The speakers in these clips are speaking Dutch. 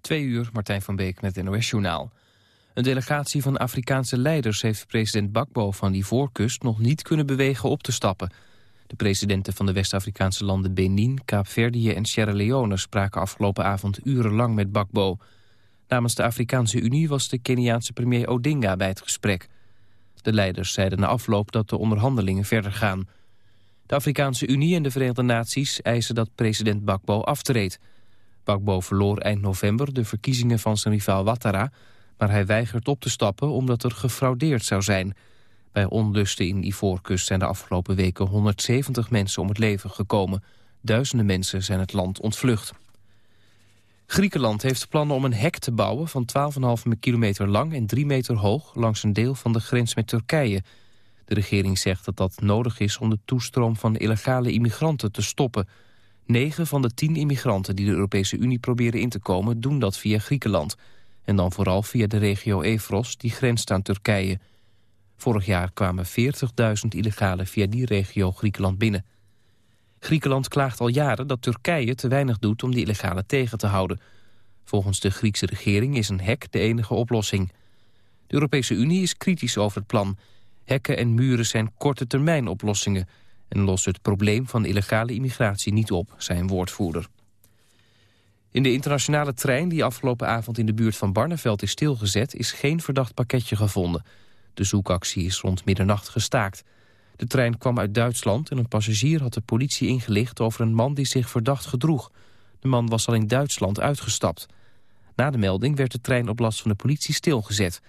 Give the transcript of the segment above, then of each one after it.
Twee uur, Martijn van Beek met NOS-journaal. Een delegatie van Afrikaanse leiders heeft president Bakbo van die voorkust nog niet kunnen bewegen op te stappen. De presidenten van de West-Afrikaanse landen Benin, Kaapverdië en Sierra Leone spraken afgelopen avond urenlang met Bakbo. Namens de Afrikaanse Unie was de Keniaanse premier Odinga bij het gesprek. De leiders zeiden na afloop dat de onderhandelingen verder gaan. De Afrikaanse Unie en de Verenigde Naties eisen dat president Bakbo aftreedt. Bakbo verloor eind november de verkiezingen van zijn rivaal Ouattara... maar hij weigert op te stappen omdat er gefraudeerd zou zijn. Bij onlusten in Ivoorkust zijn de afgelopen weken 170 mensen om het leven gekomen. Duizenden mensen zijn het land ontvlucht. Griekenland heeft plannen om een hek te bouwen van 12,5 kilometer lang en 3 meter hoog langs een deel van de grens met Turkije. De regering zegt dat dat nodig is om de toestroom van illegale immigranten te stoppen. Negen van de tien immigranten die de Europese Unie proberen in te komen doen dat via Griekenland. En dan vooral via de regio Evros die grenst aan Turkije. Vorig jaar kwamen 40.000 illegalen via die regio Griekenland binnen. Griekenland klaagt al jaren dat Turkije te weinig doet om die illegalen tegen te houden. Volgens de Griekse regering is een hek de enige oplossing. De Europese Unie is kritisch over het plan. Hekken en muren zijn korte termijn oplossingen... en lossen het probleem van illegale immigratie niet op, zei een woordvoerder. In de internationale trein die afgelopen avond in de buurt van Barneveld is stilgezet... is geen verdacht pakketje gevonden. De zoekactie is rond middernacht gestaakt. De trein kwam uit Duitsland en een passagier had de politie ingelicht... over een man die zich verdacht gedroeg. De man was al in Duitsland uitgestapt. Na de melding werd de trein op last van de politie stilgezet.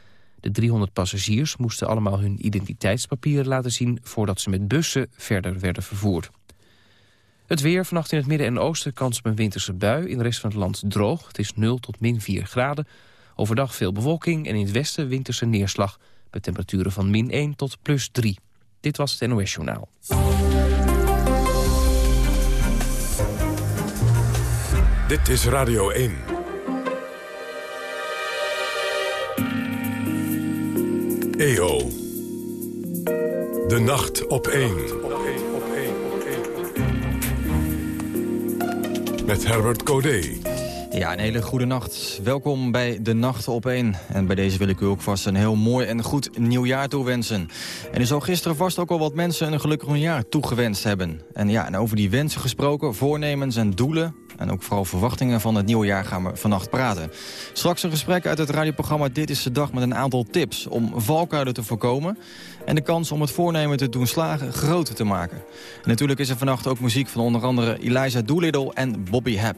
De 300 passagiers moesten allemaal hun identiteitspapieren laten zien... voordat ze met bussen verder werden vervoerd. Het weer, vannacht in het midden en oosten kans op een winterse bui. In de rest van het land droog. Het is 0 tot min 4 graden. Overdag veel bewolking en in het westen winterse neerslag... met temperaturen van min 1 tot plus 3. Dit was het NOS Journaal. Dit is Radio 1. EO. De nacht op 1. Met Herbert Codé. Ja, een hele goede nacht. Welkom bij De Nacht op 1. En bij deze wil ik u ook vast een heel mooi en goed nieuwjaar toewensen. En u zou gisteren vast ook al wat mensen een gelukkig nieuwjaar toegewenst hebben. En ja, en over die wensen gesproken, voornemens en doelen... en ook vooral verwachtingen van het nieuwe jaar gaan we vannacht praten. Straks een gesprek uit het radioprogramma Dit is de Dag... met een aantal tips om valkuilen te voorkomen... en de kans om het voornemen te doen slagen groter te maken. En natuurlijk is er vannacht ook muziek van onder andere Eliza Doolittle en Bobby Hap.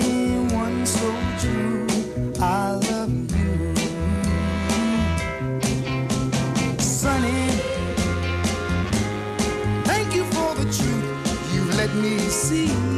see.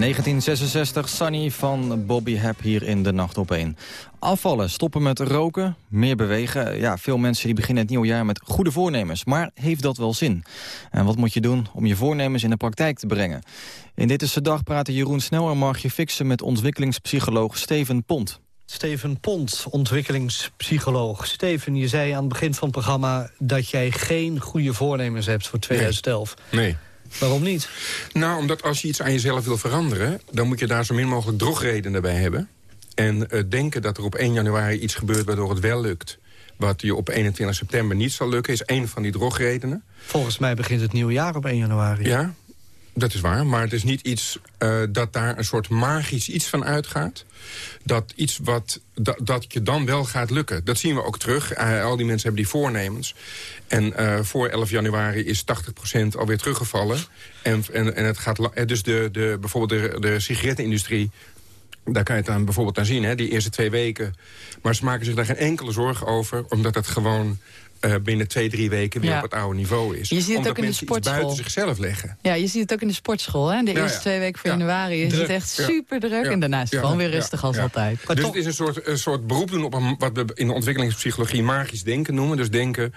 1966, Sunny van Bobby Hap hier in de Nacht op 1. Afvallen, stoppen met roken, meer bewegen. Ja, veel mensen die beginnen het nieuwe jaar met goede voornemens. Maar heeft dat wel zin? En wat moet je doen om je voornemens in de praktijk te brengen? In Dit is de Dag praten Jeroen Snel en Margje Fixen... met ontwikkelingspsycholoog Steven Pont. Steven Pont, ontwikkelingspsycholoog. Steven, je zei aan het begin van het programma... dat jij geen goede voornemens hebt voor 2011. Nee. Waarom niet? Nou, omdat als je iets aan jezelf wil veranderen... dan moet je daar zo min mogelijk drogredenen bij hebben. En uh, denken dat er op 1 januari iets gebeurt waardoor het wel lukt... wat je op 21 september niet zal lukken, is één van die drogredenen. Volgens mij begint het nieuwe jaar op 1 januari. Ja, dat is waar, maar het is niet iets uh, dat daar een soort magisch iets van uitgaat. Dat iets wat dat, je dan wel gaat lukken. Dat zien we ook terug. Uh, al die mensen hebben die voornemens. En uh, voor 11 januari is 80% alweer teruggevallen. En, en, en het gaat dus de, de, bijvoorbeeld de, de sigarettenindustrie daar kan je het aan bijvoorbeeld aan zien, hè, die eerste twee weken. Maar ze maken zich daar geen enkele zorgen over... omdat het gewoon uh, binnen twee, drie weken weer ja. op het oude niveau is. Je ziet het Omdat ook in de sportschool. buiten zichzelf leggen. Ja, je ziet het ook in de sportschool. Hè? De eerste ja. twee weken van Ja. januari is Druk. het echt super druk. En daarna is het gewoon weer rustig als altijd. Maar dus toch- het is een soort, een soort beroep doen op een, wat we in de ontwikkelingspsychologie magisch denken noemen. Dus denken,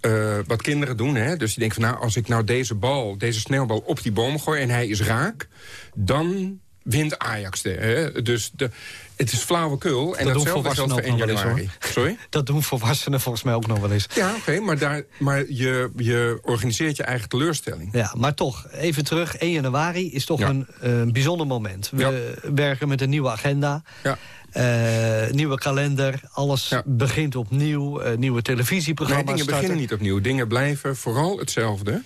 eh, wat kinderen doen. Hè? Dus die denken van nou, als ik nou deze bal, deze sneeuwbal op die boom gooi en hij is raak, dan wint Ajax. De, hè? Dus de, het is flauwekul. En Dat doen datzelfde geldt volwassenen voor 1 ook eens, januari. Sorry? Dat doen volwassenen volgens mij ook nog wel eens. Ja, oké, maar, daar, maar je, je organiseert je eigen teleurstelling. Ja, maar toch, even terug. 1 januari is toch Ja. een bijzonder moment. We werken met een nieuwe agenda. Ja. eh, nieuwe kalender. Alles Ja. begint opnieuw. eh, nieuwe Nee, televisieprogramma's dingen starten. beginnen niet opnieuw. Dingen blijven vooral hetzelfde.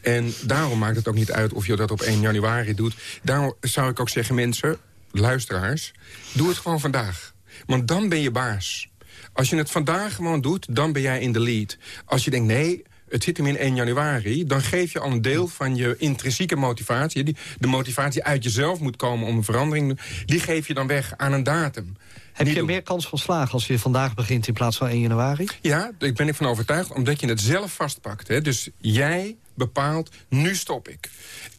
En daarom maakt het ook niet uit of je dat op 1 januari doet. Daarom zou ik ook zeggen, mensen, luisteraars... doe het gewoon vandaag. Want dan ben je baas. Als je het vandaag gewoon doet, dan ben jij in de lead. Als je denkt, nee, het zit hem in 1 januari... dan geef je al een deel van je intrinsieke motivatie... Die, de motivatie uit jezelf moet komen om een verandering... die geef je dan weg aan een datum. Heb Niet je doen. meer kans van slagen als je vandaag begint in plaats van 1 januari? Ja, daar ben ik van overtuigd, omdat je het zelf vastpakt. Hè? Dus jij bepaalt, nu stop ik.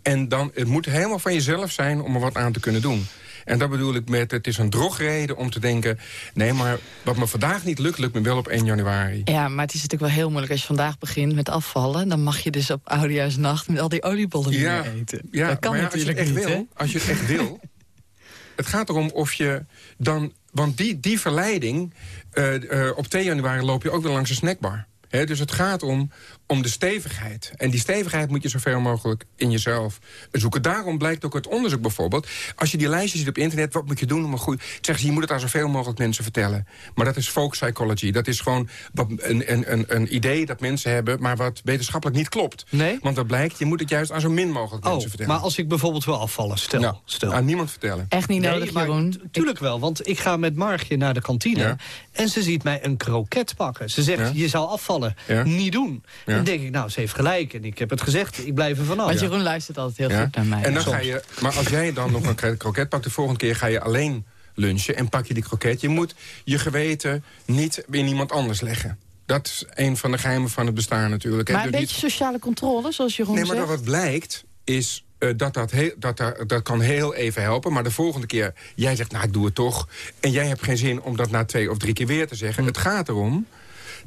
En dan, het moet helemaal van jezelf zijn om er wat aan te kunnen doen. En dat bedoel ik met, het is een drogreden om te denken... nee, maar wat me vandaag niet lukt, lukt me wel op 1 januari. Ja, maar het is natuurlijk wel heel moeilijk als je vandaag begint met afvallen. Dan mag je dus op oudejaarsnacht met al die oliebollen Ja, meer eten. Ja, dat kan maar ja, als je het natuurlijk echt niet, wil? Als je het echt wil. het gaat erom of je dan... Want die, die verleiding, eh, eh, op 2 januari loop je ook weer langs een snackbar. Hè, dus het gaat om, om de stevigheid. En die stevigheid moet je zoveel mogelijk in jezelf zoeken. Daarom blijkt ook uit onderzoek bijvoorbeeld... als je die lijstjes ziet op internet, wat moet je doen om een goed... zeggen ze, je moet het aan zoveel mogelijk mensen vertellen. Maar dat is folk psychology. Dat is gewoon wat, een, een, een, een idee dat mensen hebben... maar wat wetenschappelijk niet klopt. Nee? Want dat blijkt, je moet het juist aan zo min mogelijk Oh, mensen vertellen. maar als ik bijvoorbeeld wil afvallen, stel. Nou, stel. aan niemand vertellen. Echt niet Nee, nodig, maar Jeroen. Tuurlijk wel, want ik ga met Margje naar de kantine... Ja. en ze ziet mij een kroket pakken. Ze zegt, Ja. je zou afvallen. Ja. Niet doen. Dan denk ik, nou, ze heeft gelijk. En ik heb het gezegd, ik blijf er vanaf. Want Jeroen luistert altijd heel Ja? goed naar mij. En dan soms. ga je, maar als jij dan nog een kro- kroket pakt, de volgende keer ga je alleen lunchen en pak je die kroket. Je moet je geweten niet in iemand anders leggen. Dat is een van de geheimen van het bestaan natuurlijk. maar een Dus beetje niet- sociale controle, zoals Jeroen Nee, maar zegt. dat wat blijkt is eh, dat dat, heel, dat, dat kan heel even helpen. Maar de volgende keer, jij zegt, nou, ik doe het toch. En jij hebt geen zin om dat na twee of drie keer weer te Hm. zeggen. Het gaat erom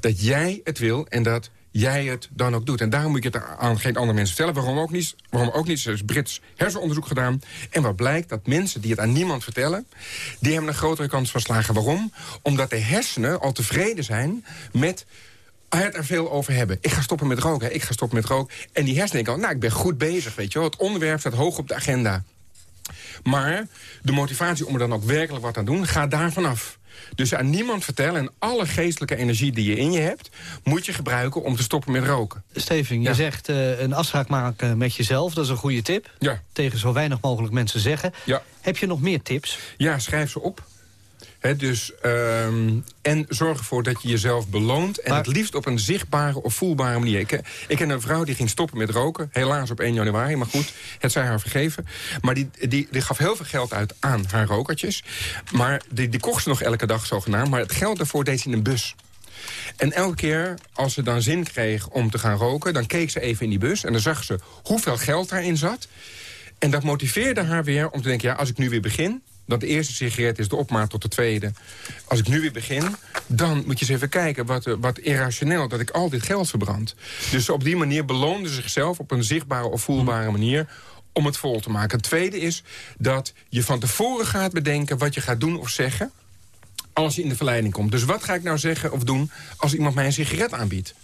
dat jij het wil en dat jij het dan ook doet. En daarom moet je het aan geen andere mensen vertellen. Waarom ook niet? Waarom ook niet? Er is Brits hersenonderzoek gedaan. En wat blijkt, dat mensen die het aan niemand vertellen... die hebben een grotere kans van slagen. Waarom? Omdat de hersenen al tevreden zijn met het er veel over hebben. Ik ga stoppen met roken, ik ga stoppen met roken. En die hersenen denken al, nou, ik ben goed bezig, weet je wel. Het onderwerp staat hoog op de agenda. Maar de motivatie om er dan ook werkelijk wat aan te doen, gaat daar vanaf. Dus aan niemand vertellen en alle geestelijke energie die je in je hebt... moet je gebruiken om te stoppen met roken. Steven, je zegt eh, een afspraak maken met jezelf. Dat is een goede tip. Ja, Tegen zo weinig mogelijk mensen zeggen. ja. Heb je nog meer tips? ja schrijf ze op. Dus, ehm, en zorg ervoor dat je jezelf beloont. En Maar- het liefst op een zichtbare of voelbare manier. Ik, ik ken een vrouw die ging stoppen met roken. Helaas op 1 januari, maar goed, het zij haar vergeven. Maar die, die, die gaf heel veel geld uit aan haar rokertjes. Maar die, die kocht ze nog elke dag zogenaamd. Maar het geld daarvoor deed ze in een bus. En elke keer als ze dan zin kreeg om te gaan roken... dan keek ze even in die bus en dan zag ze hoeveel geld daarin zat. En dat motiveerde haar weer om te denken... ja, als ik nu weer begin, dat de eerste sigaret is de opmaat tot de tweede. Als ik nu weer begin, dan moet je eens even kijken... wat, eh, wat irrationeel dat ik al dit geld verbrand. Dus op die manier beloonde ze zichzelf op een zichtbare of voelbare manier om het vol te maken. Het tweede is dat je van tevoren gaat bedenken... wat je gaat doen of zeggen als je in de verleiding komt. Dus wat ga ik nou zeggen of doen als iemand mij een sigaret aanbiedt?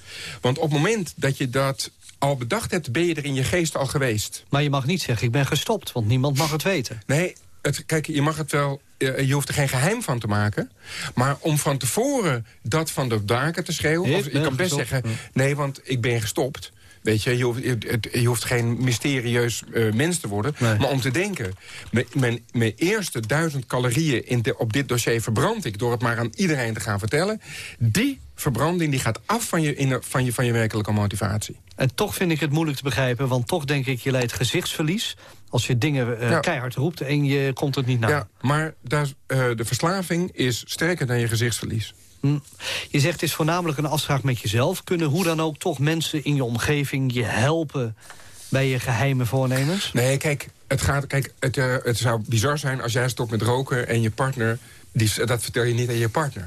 Want op het moment dat je dat al bedacht hebt... ben je er in je geest al geweest. Maar je mag niet zeggen, ik ben gestopt, want niemand mag het weten. Nee, het, kijk, je mag het wel... Je hoeft er geen geheim van te maken. Maar om van tevoren dat van de daken te schreeuwen... of, je kan best zeggen, nee, want ik ben gestopt... Weet je, je hoeft, je hoeft geen mysterieus uh, mens te worden. Maar om te denken, mijn, mijn eerste duizend calorieën in de, op dit dossier verbrand ik... door het maar aan iedereen te gaan vertellen. Die verbranding die gaat af van je, in, van, je, van je werkelijke motivatie. En toch vind ik het moeilijk te begrijpen, want toch denk ik... je leidt gezichtsverlies als je dingen uh, keihard roept en je komt het niet na. Ja, maar daar, uh, de verslaving is sterker dan je gezichtsverlies. Hm. Je zegt het is voornamelijk een afspraak met jezelf. Kunnen hoe dan ook toch mensen in je omgeving je helpen bij je geheime voornemens? Nee, kijk, het, gaat, kijk het, uh, het zou bizar zijn als jij stopt met roken en je partner... Die, dat vertel je niet aan je partner.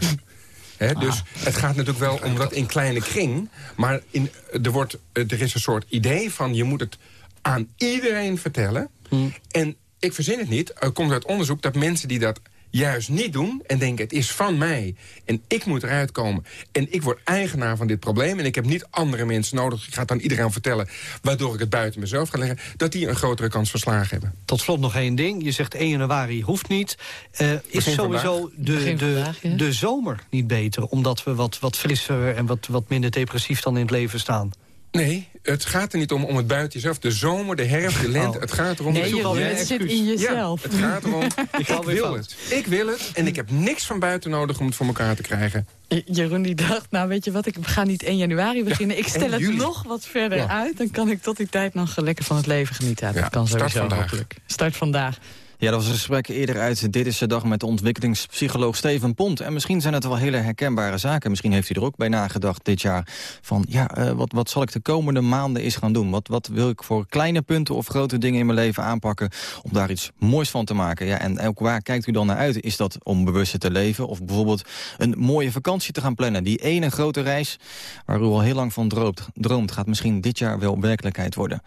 He, dus ah. het gaat natuurlijk wel om dat in kleine kring. Maar in, er, wordt, er is een soort idee van je moet het aan iedereen vertellen. Hm. En ik verzin het niet. Er komt uit onderzoek dat mensen die dat juist niet doen en denken het is van mij en ik moet eruit komen en ik word eigenaar van dit probleem en ik heb niet andere mensen nodig, ik ga het aan iedereen vertellen waardoor ik het buiten mezelf ga leggen, dat die een grotere kans verslagen hebben. Tot slot nog één ding, je zegt 1 januari hoeft niet. Uh, is sowieso de, de, de zomer niet beter, omdat we wat, wat frisser en wat, wat minder depressief dan in het leven staan? Nee, het gaat er niet om, om het buiten jezelf. De zomer, de herfst, de lente. Oh. Het gaat erom... Nee, je, het zit in jezelf. Ja, het gaat erom... ik, wil het. Ik wil het. En ik heb niks van buiten nodig om het voor elkaar te krijgen. Jeroen die dacht, nou weet je wat, ik ga niet 1 januari beginnen. ik stel het nog wat verder uit. Dan kan ik tot die tijd nog lekker van het leven genieten. dat kan sowieso start vandaag. Start vandaag. Ja, dat was een gesprek eerder uit Dit is de Dag met de ontwikkelingspsycholoog Steven Pont. En misschien zijn het wel hele herkenbare zaken. Misschien heeft hij er ook bij nagedacht dit jaar. Van ja, uh, wat, wat zal ik de komende maanden eens gaan doen? Wat, wat wil ik voor kleine punten of grote dingen in mijn leven aanpakken... om daar iets moois van te maken? Ja, en ook waar kijkt u dan naar uit? Is dat om bewuster te leven? Of bijvoorbeeld een mooie vakantie te gaan plannen? Die ene grote reis waar u al heel lang van droomt gaat misschien dit jaar wel werkelijkheid worden.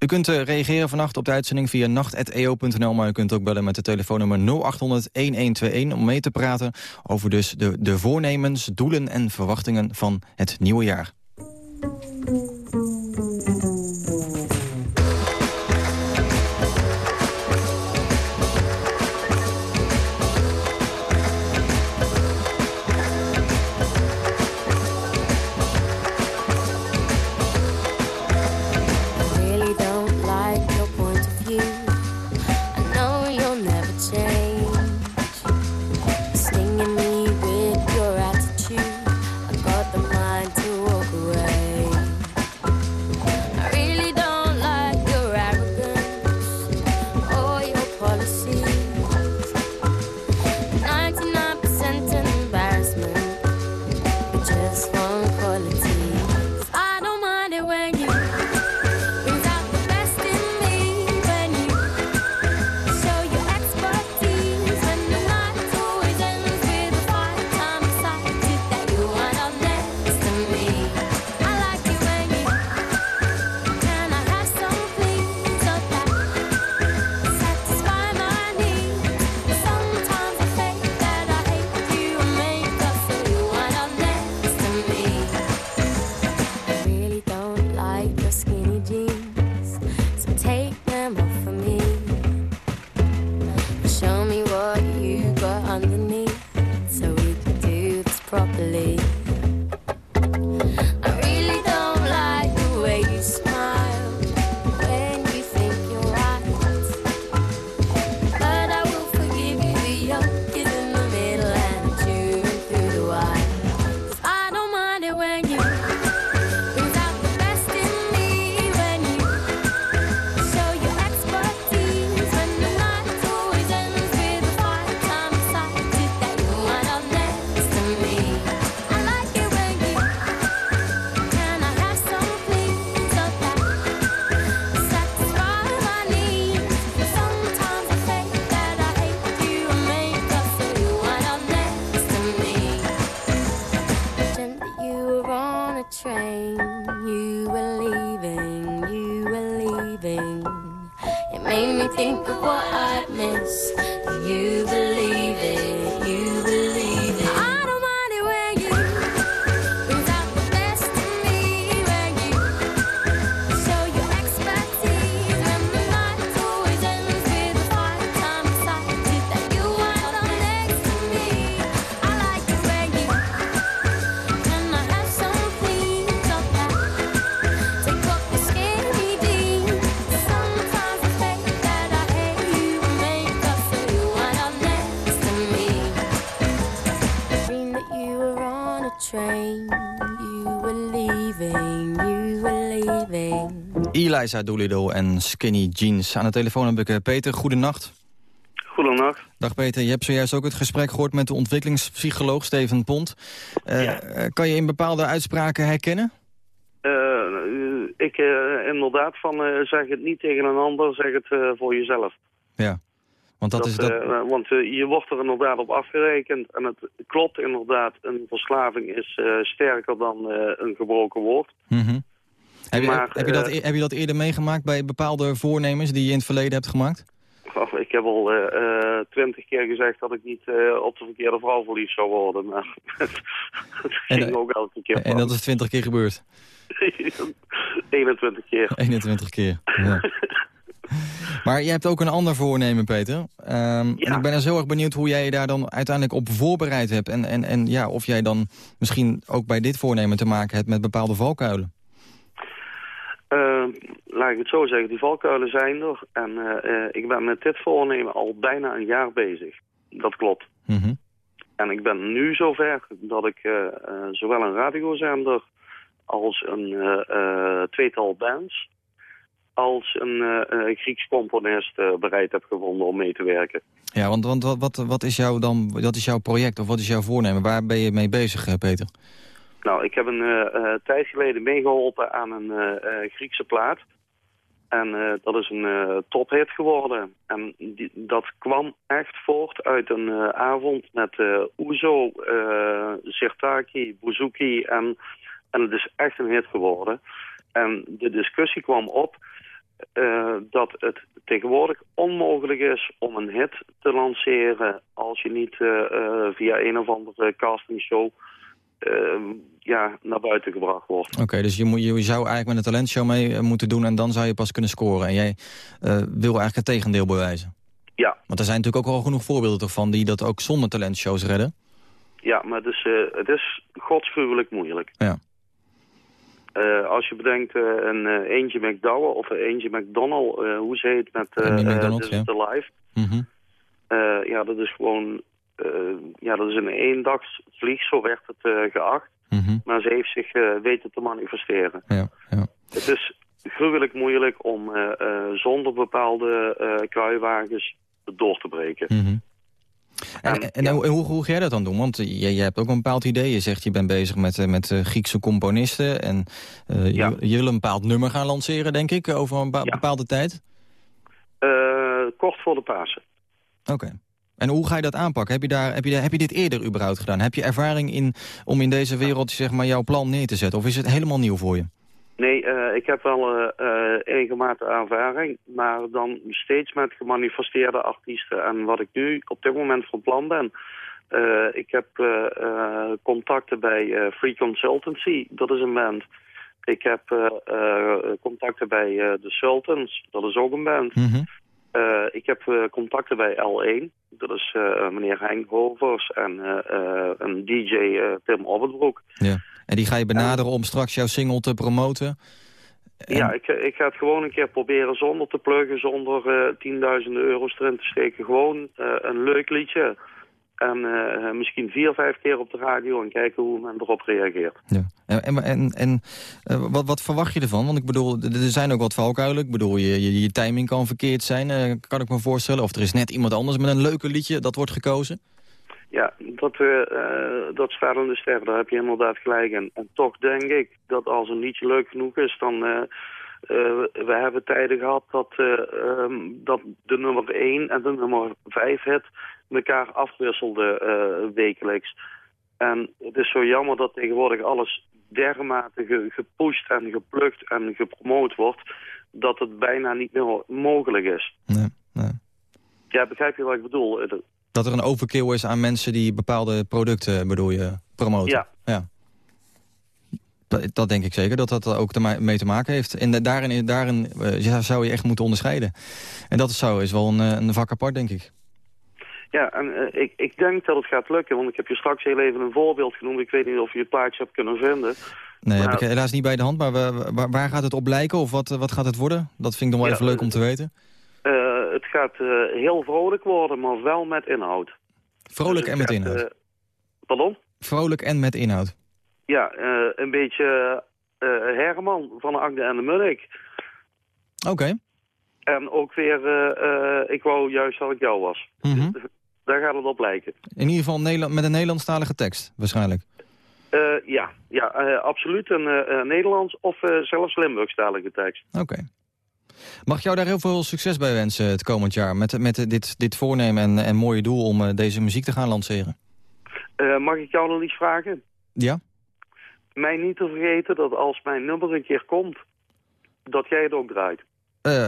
U kunt uh, reageren vannacht op de uitzending via nacht.eo.nl... maar u kunt ook bellen met de telefoonnummer 0800-1121... om mee te praten over dus de, de voornemens, doelen en verwachtingen van het nieuwe jaar. Eliza Doolittle en Skinny Jeans. Aan de telefoon heb ik eh, Peter. Goedenacht. Goedenacht. Dag Peter, je hebt zojuist ook het gesprek gehoord met de ontwikkelingspsycholoog Steven Pont. Eh, Ja. eh, kan je in bepaalde uitspraken herkennen? Ik inderdaad van zeg het niet tegen een ander, zeg het voor jezelf. Ja, want dat, is... Dat... want je wordt er inderdaad op afgerekend. En het klopt inderdaad, een verslaving is sterker dan een gebroken woord. Mhm. Heb, je, maar, heb, je dat, eh, e- heb je dat eerder meegemaakt bij bepaalde voornemens die je in het verleden hebt gemaakt? Oh, ik heb al eh, eh, twintig keer gezegd dat ik niet op de verkeerde vrouw verliefd zou worden. Maar het ging En, ook elke keer En dat is twintig keer gebeurd. 21 keer. 21 keer, ja. Maar je hebt ook een ander voornemen, Peter. Ehm, En ik ben dus heel erg benieuwd hoe jij je daar dan uiteindelijk op voorbereid hebt. En, en, en ja, of jij dan misschien ook bij dit voornemen te maken hebt met bepaalde valkuilen. Eh, laat ik het zo zeggen, die valkuilen zijn er. En eh, eh, ik ben met dit voornemen al bijna een jaar bezig. Dat klopt. Mhm. En ik ben nu zover dat ik eh, zowel een radiozender als een tweetal bands... als een Grieks componist bereid heb gevonden om mee te werken. Ja, want, want wat, wat, wat, is jouw dan, wat is jouw project of wat is jouw voornemen? Waar ben je mee bezig, Peter? Nou, ik heb een eh, eh, tijd geleden meegeholpen aan een eh, Griekse plaat. En dat is een tophit geworden. En die, dat kwam echt voort uit een avond met Oezo, Sirtaki, Bouzouki. En, en het is echt een hit geworden. En de discussie kwam op dat het tegenwoordig onmogelijk is om een hit te lanceren... als je niet via een of andere castingshow ja, naar buiten gebracht wordt. Oké, dus je, moet, je zou eigenlijk met een talentshow mee eh, moeten doen... en dan zou je pas kunnen scoren. En jij eh, wil eigenlijk het tegendeel bewijzen. Ja, Want er zijn natuurlijk ook al genoeg voorbeelden toch van... die dat ook zonder talentshows redden. ja maar het is, eh, het is godsgruwelijk moeilijk. Ja. Als je bedenkt een eh, eentje McDowell of een eentje McDonald, hoe ze heet met Amy McDonald, This is ja. Mhm. Eh, ja, dat is gewoon, ja, dat is een eendagsvlieg, zo werd het eh, geacht. Mhm. Maar ze heeft zich eh, weten te manifesteren. Ja, ja. Het is gruwelijk moeilijk om eh, eh, zonder bepaalde eh kruiwagens door te breken. Mhm. En, en, hoe, hoe, hoe ga jij dat dan doen? Want je, je hebt ook een bepaald idee. Je zegt je bent bezig met, eh, met eh, Griekse componisten. En eh, je, Ja. je wil een bepaald nummer gaan lanceren, denk ik, over een Ja. bepaalde tijd. Eh, kort voor de Pasen. Oké. En hoe ga je dat aanpakken? Heb je, daar, heb, je, heb je dit eerder überhaupt gedaan? Heb je ervaring in om in deze wereld zeg maar, jouw plan neer te zetten? Of is het helemaal nieuw voor je? Nee, eh, ik heb wel eh, eh, enige mate ervaring, maar dan steeds met gemanifesteerde artiesten. En wat ik nu op dit moment van plan ben, eh, ik heb eh, eh, contacten bij eh, Free Consultancy, dat is een band. Ik heb eh, eh, contacten bij eh, The Sultans, dat is ook een band. Mhm. Eh, ik heb eh, contacten bij L1, dat is eh, meneer Henk Hovers en een DJ Tim Obberbroek. Ja. En die ga je benaderen om straks jouw single te promoten? En- Ja, ik, ik ga het gewoon een keer proberen zonder te pluggen, zonder tienduizenden euro's erin te steken. Gewoon een leuk liedje. En eh, misschien vier, vijf keer op de radio en kijken hoe men erop reageert. Ja. En, en, en, eh, wat, wat verwacht je ervan? Want ik bedoel, er zijn ook wat valkuilen. Ik bedoel, je, je, je timing kan verkeerd zijn, kan ik me voorstellen. Of er is net iemand anders met een leuke liedje dat wordt gekozen. Ja, dat, dat de ster, daar heb je inderdaad gelijk in. En toch denk ik dat als een liedje leuk genoeg is, dan... we hebben tijden gehad dat, eh, ehm, dat de nummer 1 en de nummer 5 hit elkaar afwisselden eh, wekelijks. En het is zo jammer dat tegenwoordig alles dermate gepusht en geplukt en gepromoot wordt... dat het bijna niet meer mogelijk is. Nee, nee. Ja, begrijp je wat ik bedoel? Eh, dat er een overkill is aan mensen die bepaalde producten, bedoel je, promoten? Ja. ja. Dat, dat, denk ik zeker, dat dat ook mee te maken heeft. En daarin, daarin zou je echt moeten onderscheiden. En dat is, zo, is wel een, een vak apart, denk ik. Ja, en uh, ik, ik denk dat het gaat lukken, want ik heb je straks heel even een voorbeeld genoemd. Ik weet niet of je het plaatje hebt kunnen vinden. Nee, maar, heb ik helaas niet bij de hand, maar waar, waar, gaat het op lijken of wat, wat gaat het worden? Dat vind ik nog wel even leuk om te weten. Uh, het gaat uh, heel vrolijk worden, maar wel met inhoud. Vrolijk dus en met inhoud? pardon? Vrolijk en met inhoud. Ja, een beetje Herman van de Agde en de Munnik. Oké. En ook weer, ik wou juist dat ik jou was. Mm daar gaat het op lijken. In ieder geval met een Nederlandstalige tekst, waarschijnlijk. Uh, ja, ja uh, absoluut een uh, Nederlands of zelfs Limburgstalige tekst. Oké. Mag ik jou daar heel veel succes bij wensen het komend jaar... met, met dit, dit voornemen en, en mooie doel om deze muziek te gaan lanceren? mag ik jou nog iets vragen? Ja? Mij niet te vergeten dat als mijn nummer een keer komt... dat jij het ook draait.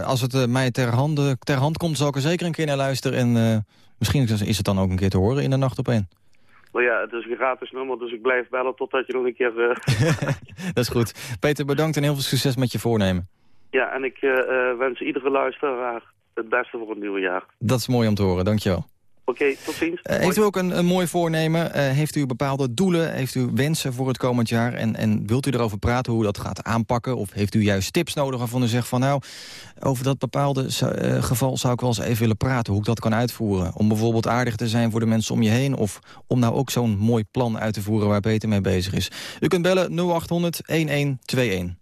als het mij ter hand, ter hand komt, zal ik er zeker een keer naar luisteren... en Misschien is het dan ook een keer te horen in de nacht op één. Nou ja, het is een gratis nummer, dus ik blijf bellen totdat je nog een keer... Uh... dat is goed. Peter, bedankt en heel veel succes met je voornemen. Ja, en ik uh, wens iedere luisteraar het beste voor het nieuwe jaar. Dat is mooi om te horen, dankjewel. Oké, tot ziens. Uh, heeft u ook een, een mooi voornemen? Uh, heeft u bepaalde doelen? Heeft u wensen voor het komend jaar? En, en wilt u erover praten hoe u dat gaat aanpakken? Of heeft u juist tips nodig waarvan u zegt van nou... over dat bepaalde uh, geval zou ik wel eens even willen praten... hoe ik dat kan uitvoeren? Om bijvoorbeeld aardig te zijn voor de mensen om je heen... of om nou ook zo'n mooi plan uit te voeren waar Peter mee bezig is. U kunt bellen 0800 1121.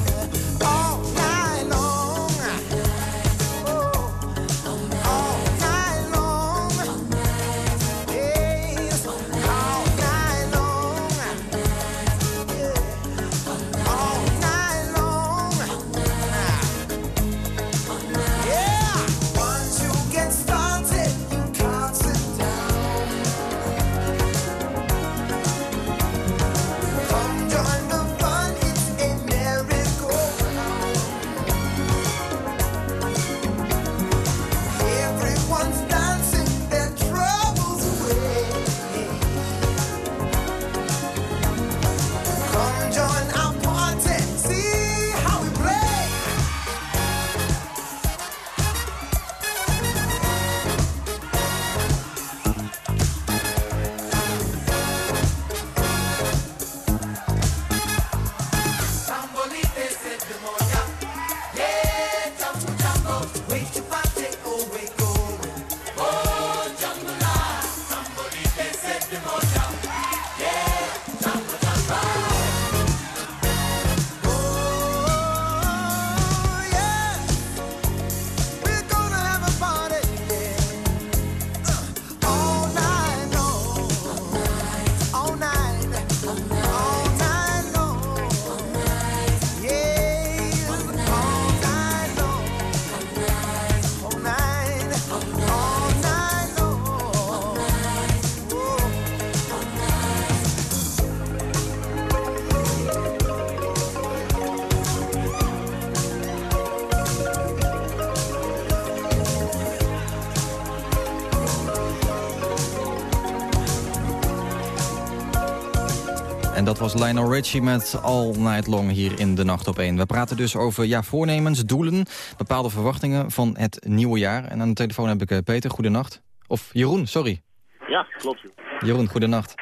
Was Lionel Richie met All Night Long hier in de Nacht op 1. We praten dus over ja, voornemens, doelen, bepaalde verwachtingen van het nieuwe jaar. En aan de telefoon heb ik uh, Peter, goedenacht. Of Jeroen, sorry. Ja, klopt. Jeroen, goedenacht.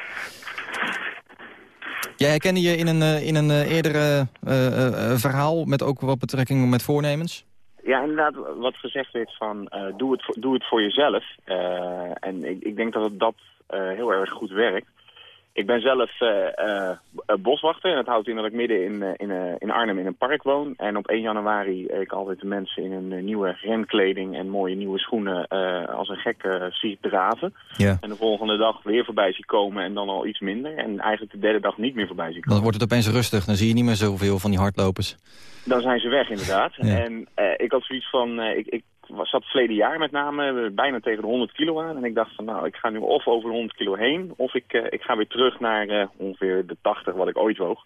Jij herkende je in een, uh, in een uh, eerder verhaal met ook wat betrekking met voornemens? Ja, inderdaad, wat gezegd werd van doe, het voor, doe het voor jezelf. en ik, ik denk dat het dat heel erg goed werkt. Ik ben zelf uh, boswachter en dat houdt in dat ik midden in, in, in Arnhem in een park woon. En op 1 januari ik altijd de mensen in een nieuwe renkleding en mooie nieuwe schoenen als een gek zie draven. Ja. En de volgende dag weer voorbij zie komen en dan al iets minder. En eigenlijk de derde dag niet meer voorbij zie komen. Dan wordt het opeens rustig, dan zie je niet meer zoveel van die hardlopers. Dan zijn ze weg inderdaad. En ik had zoiets van, ik, ik zat verleden jaar met name bijna tegen de 100 kilo aan. En ik dacht van nou, ik ga nu of over de 100 kilo heen... of ik, uh, ik ga weer terug naar uh, ongeveer de 80 wat ik ooit woog.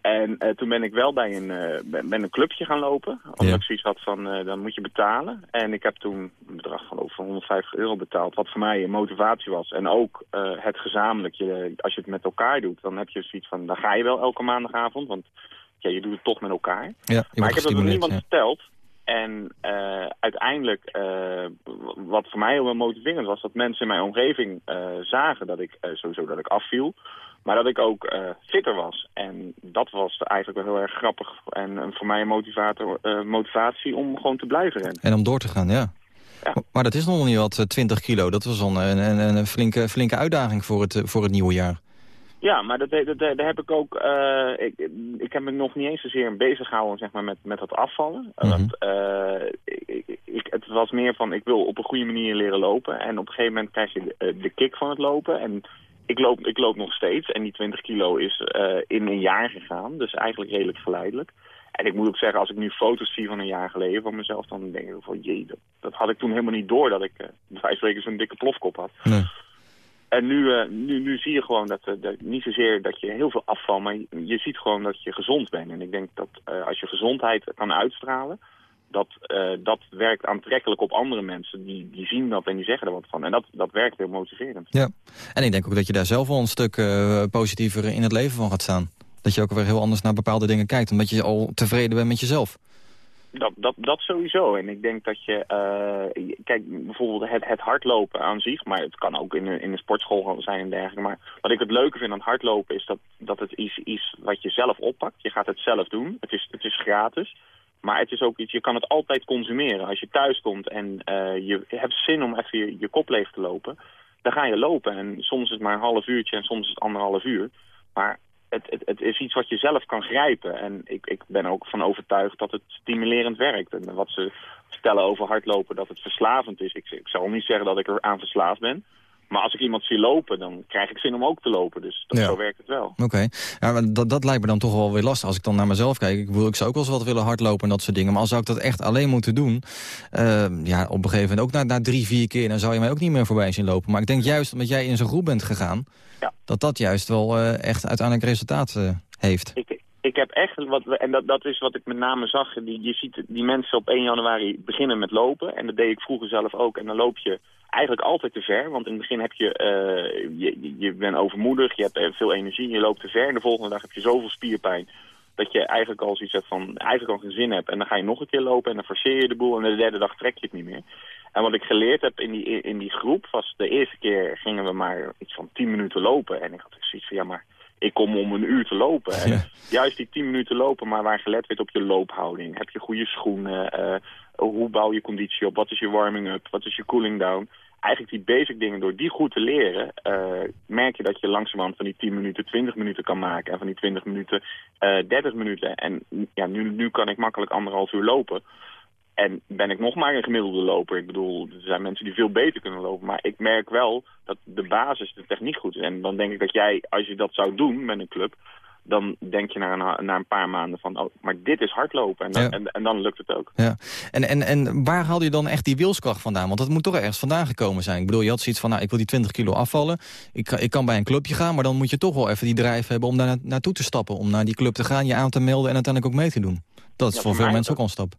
En uh, toen ben ik wel bij een, ben een clubje gaan lopen. Omdat ja. ik zoiets had van, dan moet je betalen. En ik heb toen een bedrag van over 150 euro betaald. Wat voor mij een motivatie was. En ook het gezamenlijk. Je, als je het met elkaar doet, dan heb je zoiets van... dan ga je wel elke maandagavond, want ja, je doet het toch met elkaar. Ja, maar ik heb dat nog niemand verteld. En uh, uiteindelijk, uh, wat voor mij heel motiverend was, dat mensen in mijn omgeving uh, zagen dat ik sowieso dat ik afviel. Maar dat ik ook fitter was. En dat was eigenlijk wel heel erg grappig. En voor mij een motivator, motivatie om gewoon te blijven rennen. En om door te gaan, ja. ja. Maar dat is nog niet wat, 20 kilo. Dat was al een, een, een, flinke, flinke uitdaging voor het, voor het nieuwe jaar. Ja, maar dat, dat, daar heb ik ook... Uh, ik, ik heb me nog niet eens zozeer bezig gehouden zeg maar, met, met dat afvallen. Mm Want uh, ik, ik, het was meer van, ik wil op een goede manier leren lopen. En op een gegeven moment krijg je de, eh, de kick van het lopen. En ik loop, ik loop nog steeds. En die 20 kilo is uh, in een jaar gegaan. Dus eigenlijk redelijk geleidelijk. En ik moet ook zeggen, als ik nu foto's zie van een jaar geleden van mezelf... dan denk ik van, jee, dat, dat had ik toen helemaal niet door... dat ik vijf weken zo'n dikke plofkop had. Nee. En nu, uh, nu, nu zie je gewoon dat, uh, dat, niet zozeer dat je heel veel afval, maar je, ziet gewoon dat je gezond bent. En ik denk dat uh, als je gezondheid kan uitstralen, dat, dat werkt aantrekkelijk op andere mensen. Die, die zien dat en die zeggen er wat van. En dat, dat werkt heel motiverend. Ja, en ik denk ook dat je daar zelf wel een stuk positiever in het leven van gaat staan. Dat je ook weer heel anders naar bepaalde dingen kijkt, omdat je al tevreden bent met jezelf. Dat, dat, dat sowieso. En ik denk dat je... Uh, kijk, bijvoorbeeld het, het hardlopen aan zich... maar het kan ook in een, in een sportschool zijn en dergelijke. Maar wat ik het leuke vind aan hardlopen... is dat, dat het iets is wat je zelf oppakt. Je gaat het zelf doen. Het is, het is gratis. Maar het is ook iets, je kan het altijd consumeren. Als je thuis komt en uh, je hebt zin om even je, je kop leeg te lopen... dan ga je lopen. En soms is het maar een half uurtje en soms is het anderhalf uur. Maar het, het, is iets wat je zelf kan grijpen. En ik, ik ben ook van overtuigd dat het stimulerend werkt. En wat ze stellen over hardlopen, dat het verslavend is. Ik, ik zal niet zeggen dat ik er aan verslaafd ben. Maar als ik iemand zie lopen, dan krijg ik zin om ook te lopen. Dus dat, zo werkt het wel. Oké, ja, dat, dat lijkt me dan toch wel weer lastig. Als ik dan naar mezelf kijk, ik, wil, ik zou ook wel eens wat willen hardlopen en dat soort dingen. Maar als zou ik dat echt alleen moeten doen, uh, ja, op een gegeven moment ook na, na drie, vier keer... dan zou je mij ook niet meer voorbij zien lopen. Maar ik denk juist omdat jij in zo'n groep bent gegaan... Ja. dat dat juist wel uh, echt uiteindelijk resultaat uh, heeft. Ik, ik heb echt, wat, en dat, dat is wat ik met name zag, die, je ziet die mensen op 1 januari beginnen met lopen. En dat deed ik vroeger zelf ook. En dan loop je eigenlijk altijd te ver. Want in het begin heb je, uh, je, je bent overmoedig, je hebt uh, veel energie, je loopt te ver. En de volgende dag heb je zoveel spierpijn dat je eigenlijk al zoiets hebt van, eigenlijk al geen zin hebt. En dan ga je nog een keer lopen en dan forceer je de boel. En de derde dag trek je het niet meer. En wat ik geleerd heb in die, in die groep was, de eerste keer gingen we maar iets van 10 minuten lopen. En ik had zoiets van, ja maar ik kom om een uur te lopen. En juist die 10 minuten lopen, maar waar gelet werd op je loophouding. Heb je goede schoenen? Uh, hoe bouw je conditie op? Wat is je warming-up? Wat is je cooling down? Eigenlijk die basic dingen, door die goed te leren... Uh, merk je dat je langzamerhand van die 10 minuten 20 minuten kan maken. En van die 20 minuten uh, eh, 30 minuten. En ja, nu, nu kan ik makkelijk anderhalf uur lopen. En ben ik nog maar een gemiddelde loper. Ik bedoel, er zijn mensen die veel beter kunnen lopen. Maar ik merk wel dat de basis, de techniek goed is. En dan denk ik dat jij, als je dat zou doen met een club... dan denk je na een, na een paar maanden van... oh, maar dit is hardlopen. En dan, en, en, dan lukt het ook. Ja. En, en, en waar haal je dan echt die wilskracht vandaan? Want dat moet toch ergens vandaan gekomen zijn. Ik bedoel, je had zoiets van, nou, ik wil die 20 kilo afvallen. Ik, ik kan bij een clubje gaan, maar dan moet je toch wel even die drijf hebben... om daar naartoe te stappen, om naar die club te gaan, je aan te melden... en uiteindelijk ook mee te doen. Dat is voor veel mensen ook een stap.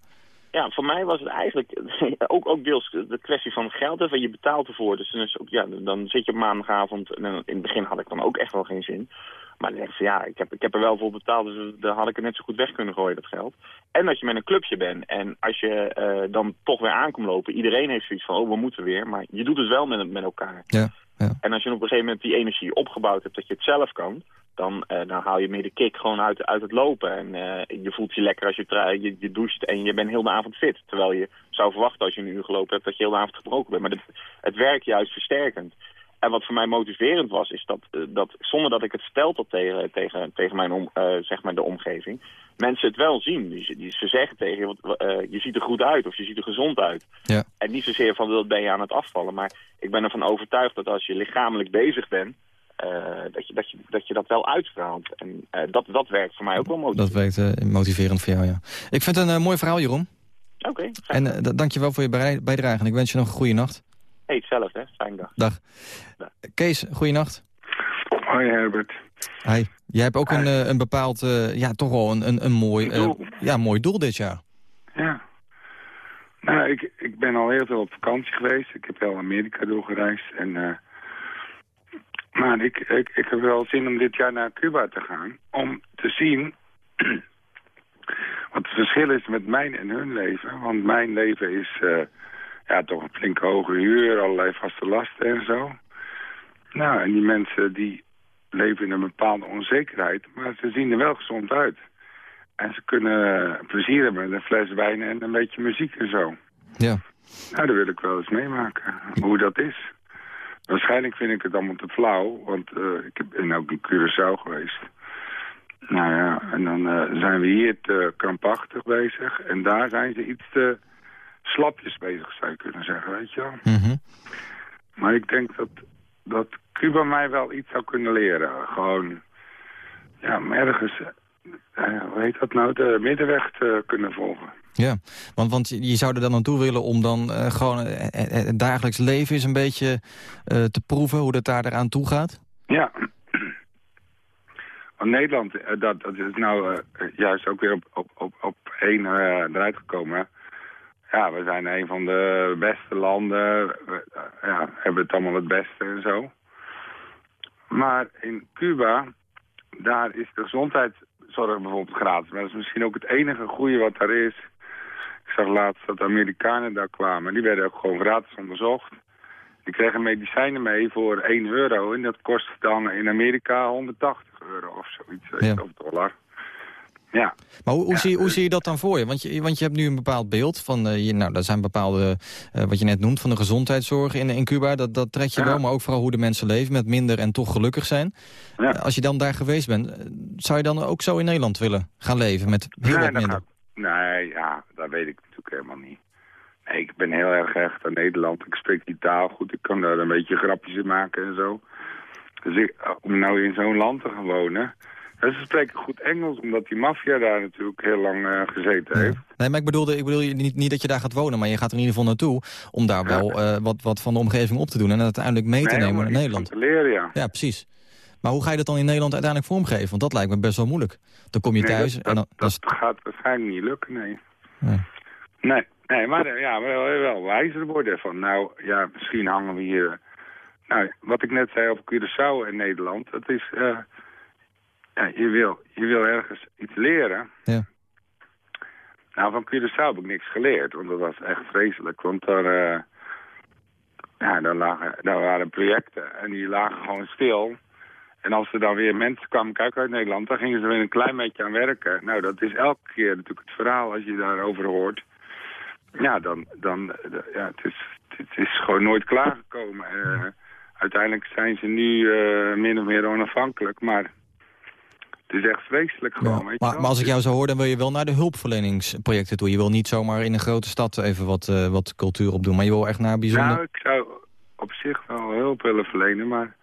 ja, voor mij was het eigenlijk ook, ook deels de kwestie van geld. Hè, van je betaalt ervoor. Dus dan, is ook, ja, dan zit je op maandagavond. En in het begin had ik dan ook echt wel geen zin. Maar dan denk ik van ja, ik heb, ik heb er wel voor betaald. Dus dan had ik er net zo goed weg kunnen gooien, dat geld. En dat je met een clubje bent. En als je uh, dan toch weer aankomt lopen. Iedereen heeft zoiets van, oh, we moeten weer. Maar je doet het wel met, met elkaar. Ja, ja. En als je op een gegeven moment die energie opgebouwd hebt dat je het zelf kan dan, uh, dan haal je meer de kick gewoon uit, uit het lopen. En uh, je voelt je lekker als je, je, je doucht en je bent heel de avond fit. Terwijl je zou verwachten als je een uur gelopen hebt dat je heel de avond gebroken bent. Maar het, het werkt juist versterkend. En wat voor mij motiverend was, is dat, uh, dat zonder dat ik het stelde tegen, tegen, tegen mijn om, zeg maar de omgeving, mensen het wel zien. Die, die, ze zeggen tegen je, je ziet er goed uit of je ziet er gezond uit. Ja. En niet zozeer van, wat ben je aan het afvallen. Maar ik ben ervan overtuigd dat als je lichamelijk bezig bent, uh, dat, je, dat, je, dat je dat wel uitstraalt. En dat, dat werkt voor mij ook wel motiverend. Dat werkt motiverend voor jou, ja. Ik vind het een mooi verhaal, Jeroen. Oké. Okay, en dank je wel voor je bijdrage. En ik wens je nog een goede nacht. Hey, hetzelfde. Fijne dag. Dag. dag. Kees, goeie nacht. Hoi Herbert. Hi. Jij hebt ook een, een bepaald, ja, toch wel een, een, een mooi, doel. ja, mooi doel dit jaar. Ja. Nou, ik, ik ben al heel veel op vakantie geweest. Ik heb heel Amerika doorgereisd en... Maar ik, ik, ik heb wel zin om dit jaar naar Cuba te gaan. Om te zien wat het verschil is met mijn en hun leven. Want mijn leven is uh, ja, toch een flinke hoge huur, allerlei vaste lasten en zo. Nou, en die mensen die leven in een bepaalde onzekerheid, maar ze zien er wel gezond uit. En ze kunnen plezier hebben met een fles wijn en een beetje muziek en zo. Ja. Nou, dat wil ik wel eens meemaken, hoe dat is. Waarschijnlijk vind ik het allemaal te flauw, want uh, ik ben ook in Curaçao geweest. Nou ja, en dan uh, zijn we hier te krampachtig bezig. En daar zijn ze iets te slapjes bezig, zou je kunnen zeggen, weet je wel. Mm -hmm. Maar ik denk dat, dat Cuba mij wel iets zou kunnen leren. Gewoon, ja, om ergens, uh, hoe heet dat nou, de middenweg te kunnen volgen. Ja, want, want je zou er dan naartoe willen om dan uh, gewoon het dagelijks leven eens een beetje uh, te proeven, hoe dat daar eraan toe gaat? Ja. Want Nederland, uh, dat, dat is nou juist ook weer op, op, op, op één eruit gekomen. Ja, we zijn een van de beste landen, we ja, hebben het allemaal het beste en zo. Maar in Cuba, daar is de gezondheidszorg bijvoorbeeld gratis. Maar dat is misschien ook het enige goede wat daar is. Ik zag laatst dat de Amerikanen daar kwamen. Die werden ook gewoon gratis onderzocht. Die kregen medicijnen mee voor 1 euro. En dat kost dan in Amerika 180 euro of zoiets. Ja. Of dollar. Ja. Maar hoe, hoe, Ja, zie, hoe dus- zie je dat dan voor je? Want je, want je hebt nu een bepaald beeld van, eh, je, nou, dat zijn bepaalde, eh, wat je net noemt, van de gezondheidszorg in, in Cuba. Dat, dat trek je Ja. wel, maar ook vooral hoe de mensen leven met minder en toch gelukkig zijn. Ja. Eh, Als je dan daar geweest bent, eh, zou je dan ook zo in Nederland willen gaan leven met heel Nee, wat minder? gaat- nee, ja, dat weet ik natuurlijk helemaal niet. Nee, ik ben heel erg gehecht aan Nederland. Ik spreek die taal goed. Ik kan daar een beetje grapjes in maken en zo. Dus ik, om nou in zo'n land te gaan wonen... En ze spreken goed Engels, omdat die maffia daar natuurlijk heel lang eh, gezeten heeft. Nee, maar ik bedoelde, ik bedoel niet, niet dat je daar gaat wonen, maar je gaat er in ieder geval naartoe om daar wel eh, wat, wat van de omgeving op te doen en uiteindelijk mee te Nee, nemen naar Nederland. te leren, ja. Ja, precies. Maar hoe ga je dat dan in Nederland uiteindelijk vormgeven? Want dat lijkt me best wel moeilijk. Dan kom je Nee, thuis dat, en dan... dat, gaat waarschijnlijk niet lukken, nee. Nee. Nee, nee maar eh, ja, wel, wel wijzer worden van, nou, ja, misschien hangen we hier... Nou, wat ik net zei over Curaçao en Nederland, dat is... ja, je wil, je wil ergens iets leren. Ja. Nou, van Curaçao heb ik niks geleerd, want dat was echt vreselijk. Want daar, eh, ja, daar, lagen, daar waren projecten en die lagen gewoon stil. En als er dan weer mensen kwamen kijken uit Nederland, dan gingen ze er een klein beetje aan werken. Nou, dat is elke keer natuurlijk het verhaal als je daarover hoort. Ja, dan, dan eh, ja, het, is, het is gewoon nooit klaargekomen. Eh, uiteindelijk zijn ze nu eh, min of meer onafhankelijk, maar het is echt vreselijk gewoon. Ja. weet je Maar, maar als ik jou zo hoor, dan wil je wel naar de hulpverleningsprojecten toe. Je wil niet zomaar in een grote stad even wat, eh, wat cultuur opdoen. Maar je wil echt naar bijzonder... Nou, ik zou op zich wel hulp willen verlenen, maar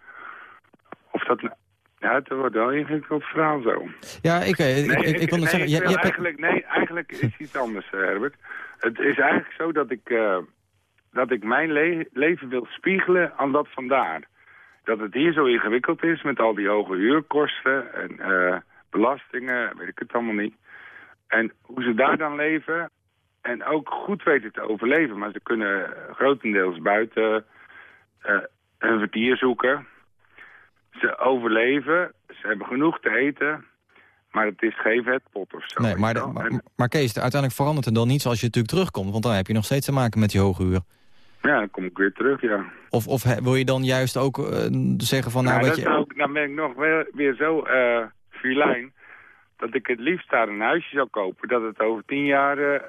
of dat... nou- Ja, het wordt wel ingewikkeld verhaal zo. ja, ik, ik, ik, ik wil nee, zeggen... ik je- wil je hebt- eigenlijk, nee, eigenlijk is iets anders, eh, Herbert. Het is eigenlijk zo dat ik, eh, dat ik mijn le- leven wil spiegelen aan dat vandaar. Dat het hier zo ingewikkeld is met al die hoge huurkosten en eh, belastingen, weet ik het allemaal niet. En hoe ze daar dan leven, en ook goed weten te overleven. Maar ze kunnen grotendeels buiten uh, een vertier zoeken. Ze overleven, ze hebben genoeg te eten... Maar het is geen vetpot of zo. Nee, maar, maar, maar, Kees, uiteindelijk verandert het dan niet als je natuurlijk terugkomt. Want dan heb je nog steeds te maken met die hoge huur. Ja, dan kom ik weer terug, ja. Of, of wil je dan juist ook uh, zeggen van... Nou, nou weet je... Ook, dan ben ik nog weer, weer zo uh, filijn... dat ik het liefst daar een huisje zou kopen... dat het over tien jaar uh,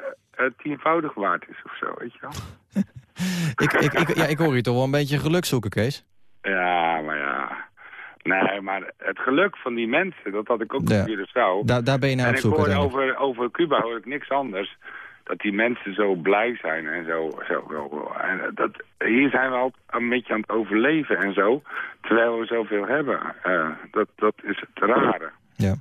tienvoudig waard is of zo, weet je wel. ik, ik, ik, ja, ik hoor je toch wel een beetje geluk zoeken, Kees. Ja, maar ja... Nee, maar het geluk van die mensen, dat had ik ook ja. op Curaçao. Daar, daar ben je naar op zoek. En ik hoor over, over Cuba hoor ik niks anders. Dat die mensen zo blij zijn en zo. zo en dat, hier zijn we al een beetje aan het overleven en zo. Terwijl we zoveel hebben. Uh, dat, dat is het rare. Ja.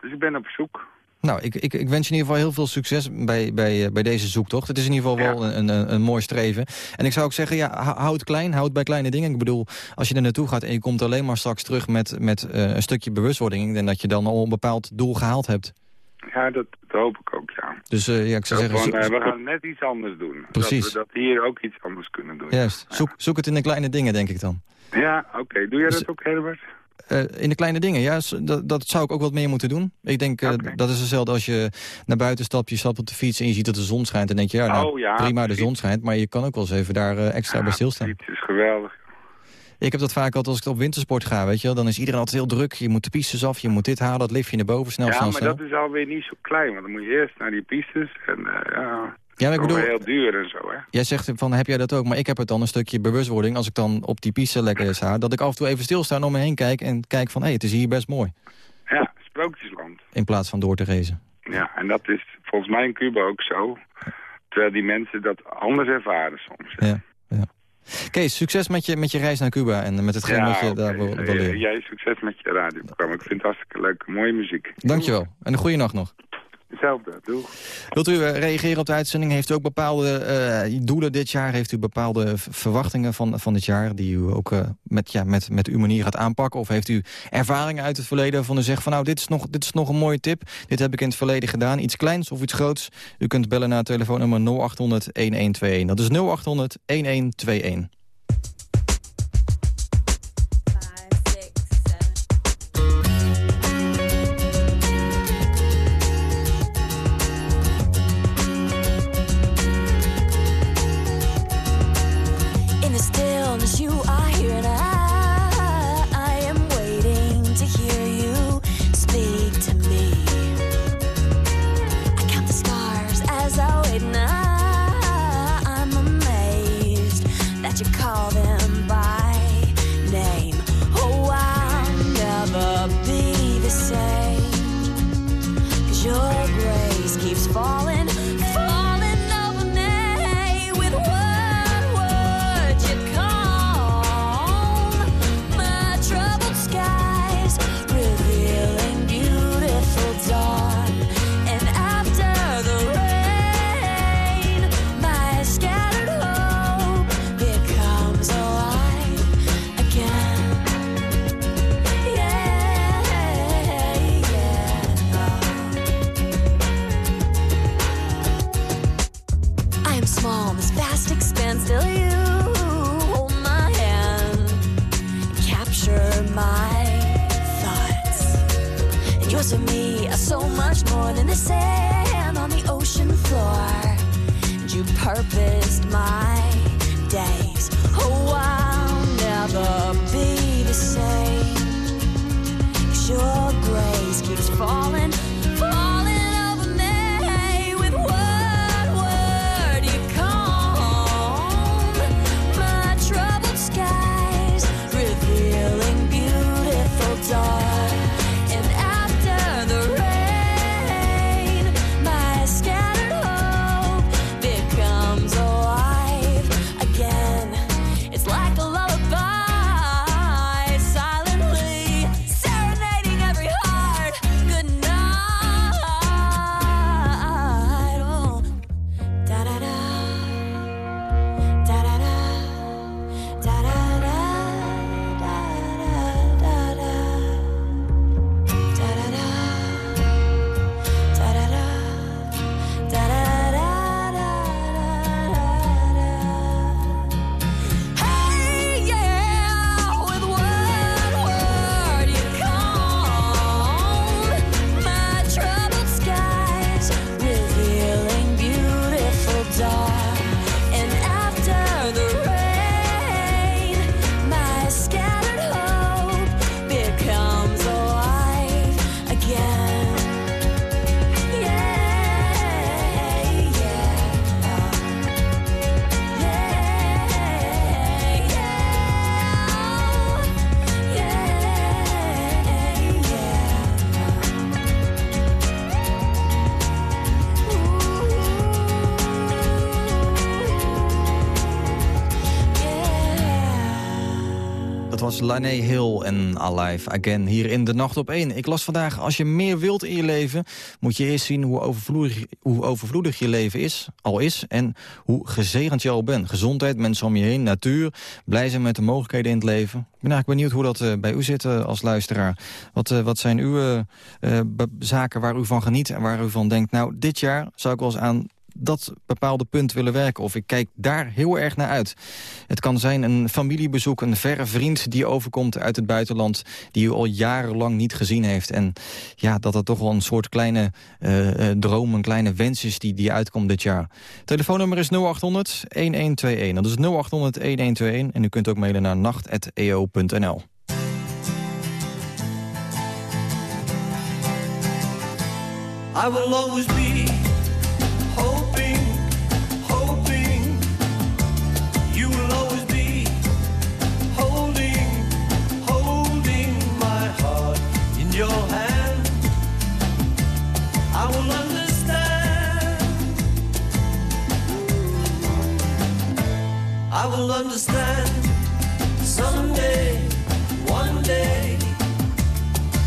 Dus ik ben op zoek. Nou, ik, ik, ik, wens je in ieder geval heel veel succes bij, bij, bij deze zoektocht. Het is in ieder geval wel een, een, een, mooi streven. En ik zou ook zeggen, ja, houd het klein, houd bij kleine dingen. Ik bedoel, als je er naartoe gaat en je komt alleen maar straks terug met, met uh, een stukje bewustwording... ik denk dat je dan al een bepaald doel gehaald hebt. Ja, dat, dat hoop ik ook, ja. Dus uh, ja, ik zou zeggen... Van, uh, we gaan net iets anders doen. Precies. Dat we dat hier ook iets anders kunnen doen. Juist. Zoek, zoek het in de kleine dingen, denk ik dan. Ja, oké. Okay. Doe jij dus, dat ook, Herbert? Uh, in de kleine dingen, ja, dat, dat zou ik ook wat meer moeten doen. Ik denk, okay. dat is hetzelfde als je naar buiten stapt, je stapt op de fiets en je ziet dat de zon schijnt. En denk je, ja, nou, oh, ja, prima, de zon schijnt, maar je kan ook wel eens even daar extra ja, bij stilstaan. Het is geweldig. Ik heb dat vaak altijd als ik op wintersport ga, weet je wel. Dan is iedereen altijd heel druk. Je moet de pistes af, je moet dit halen, dat liftje naar boven, snel, ja, snel, maar snel. dat is alweer niet zo klein, want dan moet je eerst naar die pistes en ja... Ja, maar ik bedoel, heel duur en zo, hè? Jij zegt van, heb jij dat ook? Maar ik heb het dan een stukje bewustwording... als ik dan op die piste lekker sta... dat ik af en toe even stilsta en om me heen kijk... en kijk van, hé, hey, het is hier best mooi. Ja, sprookjesland. In plaats van door te rezen. Ja, en dat is volgens mij in Cuba ook zo. Terwijl die mensen dat anders ervaren soms. Ja, ja. Kees, succes met je, met je reis naar Cuba en met hetgeen ja, wat je okay. daar wil, wil leren. Jij succes met je radioprogramma. Ik vind het hartstikke leuk. Mooie muziek. Dankjewel. En een goede nacht nog. Hetzelfde, doe. Wilt u uh, reageren op de uitzending? Heeft u ook bepaalde uh, doelen dit jaar? Heeft u bepaalde verwachtingen van, van dit jaar... die u ook uh, met, ja, met, met uw manier gaat aanpakken? Of heeft u ervaringen uit het verleden waarvan u zegt... van nou, dit is, nog, dit is nog een mooie tip. Dit heb ik in het verleden gedaan. Iets kleins of iets groots. U kunt bellen naar telefoonnummer 0800-1121. Dat is 0800-1121. Lane Hill en Alive Again hier in de Nacht op 1. Ik las vandaag, als je meer wilt in je leven... moet je eerst zien hoe overvloedig, hoe overvloedig je leven is, al is... en hoe gezegend je al bent. Gezondheid, mensen om je heen, natuur, blij zijn met de mogelijkheden in het leven. Ik ben eigenlijk benieuwd hoe dat uh, bij u zit uh, als luisteraar. Wat, uh, wat zijn uw zaken waar u van geniet en waar u van denkt... nou, dit jaar zou ik wel eens aan dat bepaalde punt willen werken. Of ik kijk daar heel erg naar uit. Het kan zijn een familiebezoek, een verre vriend die overkomt uit het buitenland... die u al jarenlang niet gezien heeft. En ja, dat dat toch wel een soort kleine uh, droom, een kleine wens is die, die uitkomt dit jaar. Telefoonnummer is 0800-1121. Dat is 0800-1121 en u kunt ook mailen naar nacht.eo.nl. I will always be understand. Someday, one day,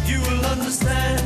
you will understand.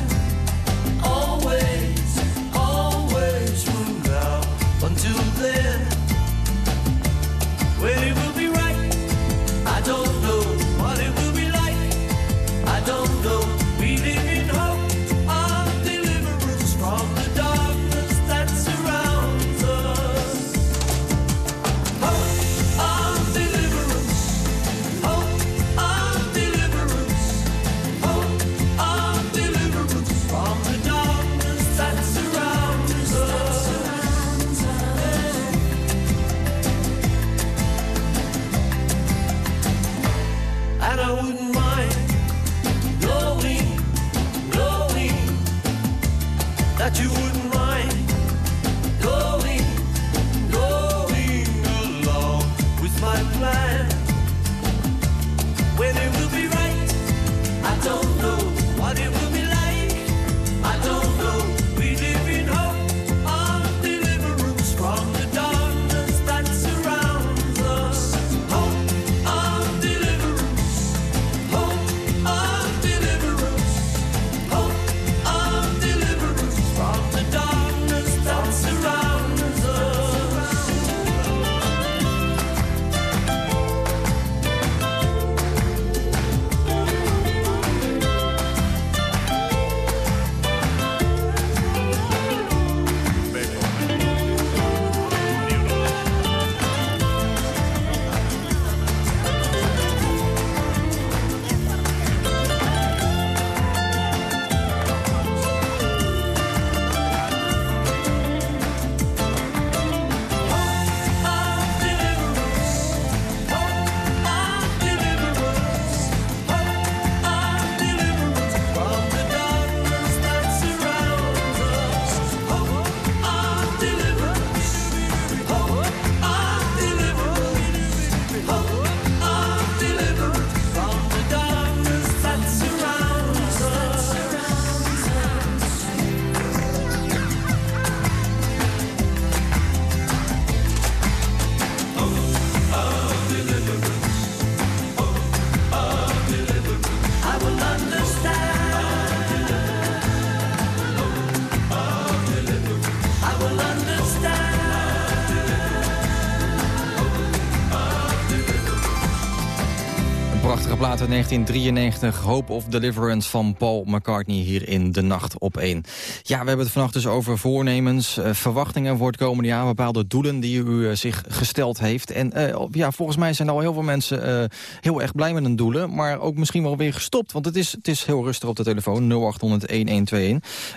1993, Hope of Deliverance van Paul McCartney hier in De Nacht op 1. Ja, we hebben het vannacht dus over voornemens, uh, verwachtingen voor het komende jaar, bepaalde doelen die u uh, zich gesteld heeft. En uh, ja, volgens mij zijn al heel veel mensen heel erg blij met hun doelen, maar ook misschien wel weer gestopt, want het is, het is heel rustig op de telefoon,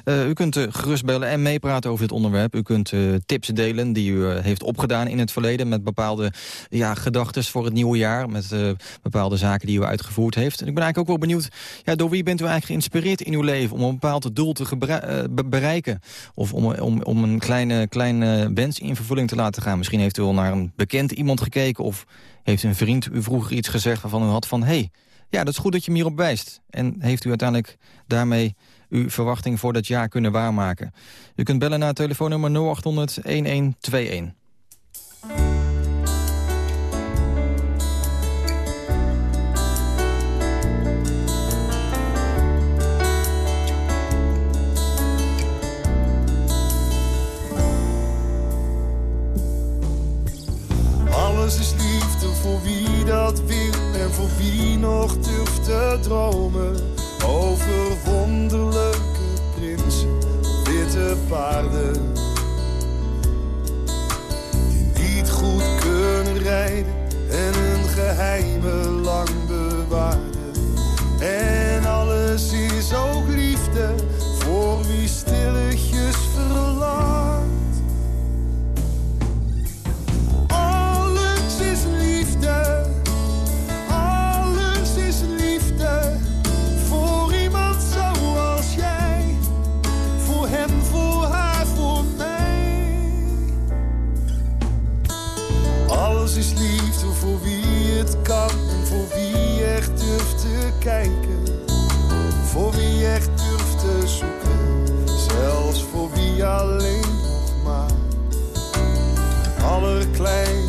0800-1121. u kunt gerust bellen en meepraten over dit onderwerp. U kunt tips delen die u heeft opgedaan in het verleden met bepaalde ja, gedachten voor het nieuwe jaar, met bepaalde zaken die u uitgevoerd heeft. En ik ben eigenlijk ook wel benieuwd, ja, door wie bent u eigenlijk geïnspireerd in uw leven... om een bepaald doel te eh, bereiken? Of om, om, om een kleine, kleine wens in vervulling te laten gaan? Misschien heeft u wel naar een bekend iemand gekeken... of heeft een vriend u vroeger iets gezegd waarvan u had van... hey, ja, dat is goed dat je me hierop wijst. En heeft u uiteindelijk daarmee uw verwachting voor dat jaar kunnen waarmaken? U kunt bellen naar telefoonnummer 0800 1121. Dat wil en voor wie nog durft te dromen. Over wonderlijke prinsen, witte paarden. Die niet goed kunnen rijden en hun geheimen lang bewaren. En alles is ook liefde kijken. Voor wie echt durft te zoeken, zelfs voor wie alleen nog maar allerkleinste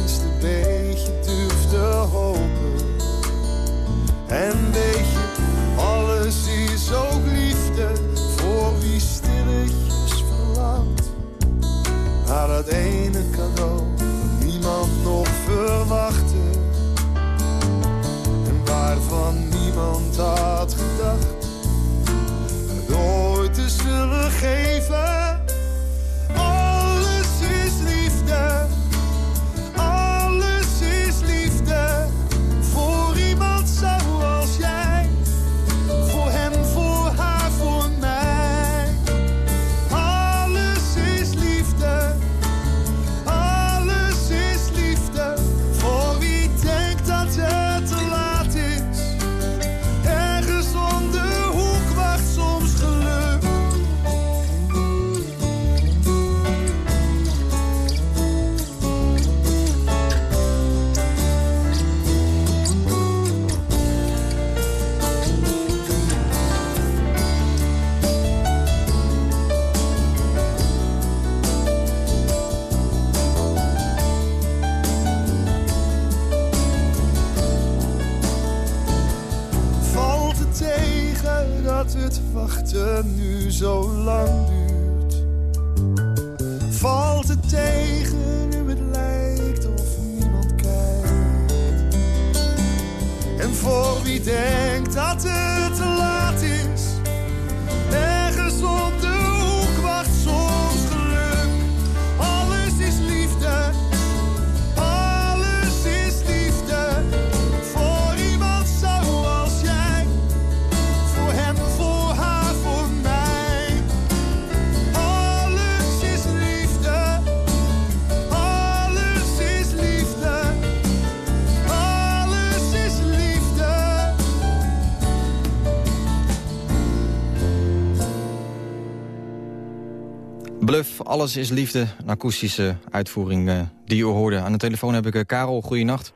Bluff, alles is liefde. Een akoestische uitvoering eh, die u hoorde. Aan de telefoon heb ik eh, Karel. Goeienacht.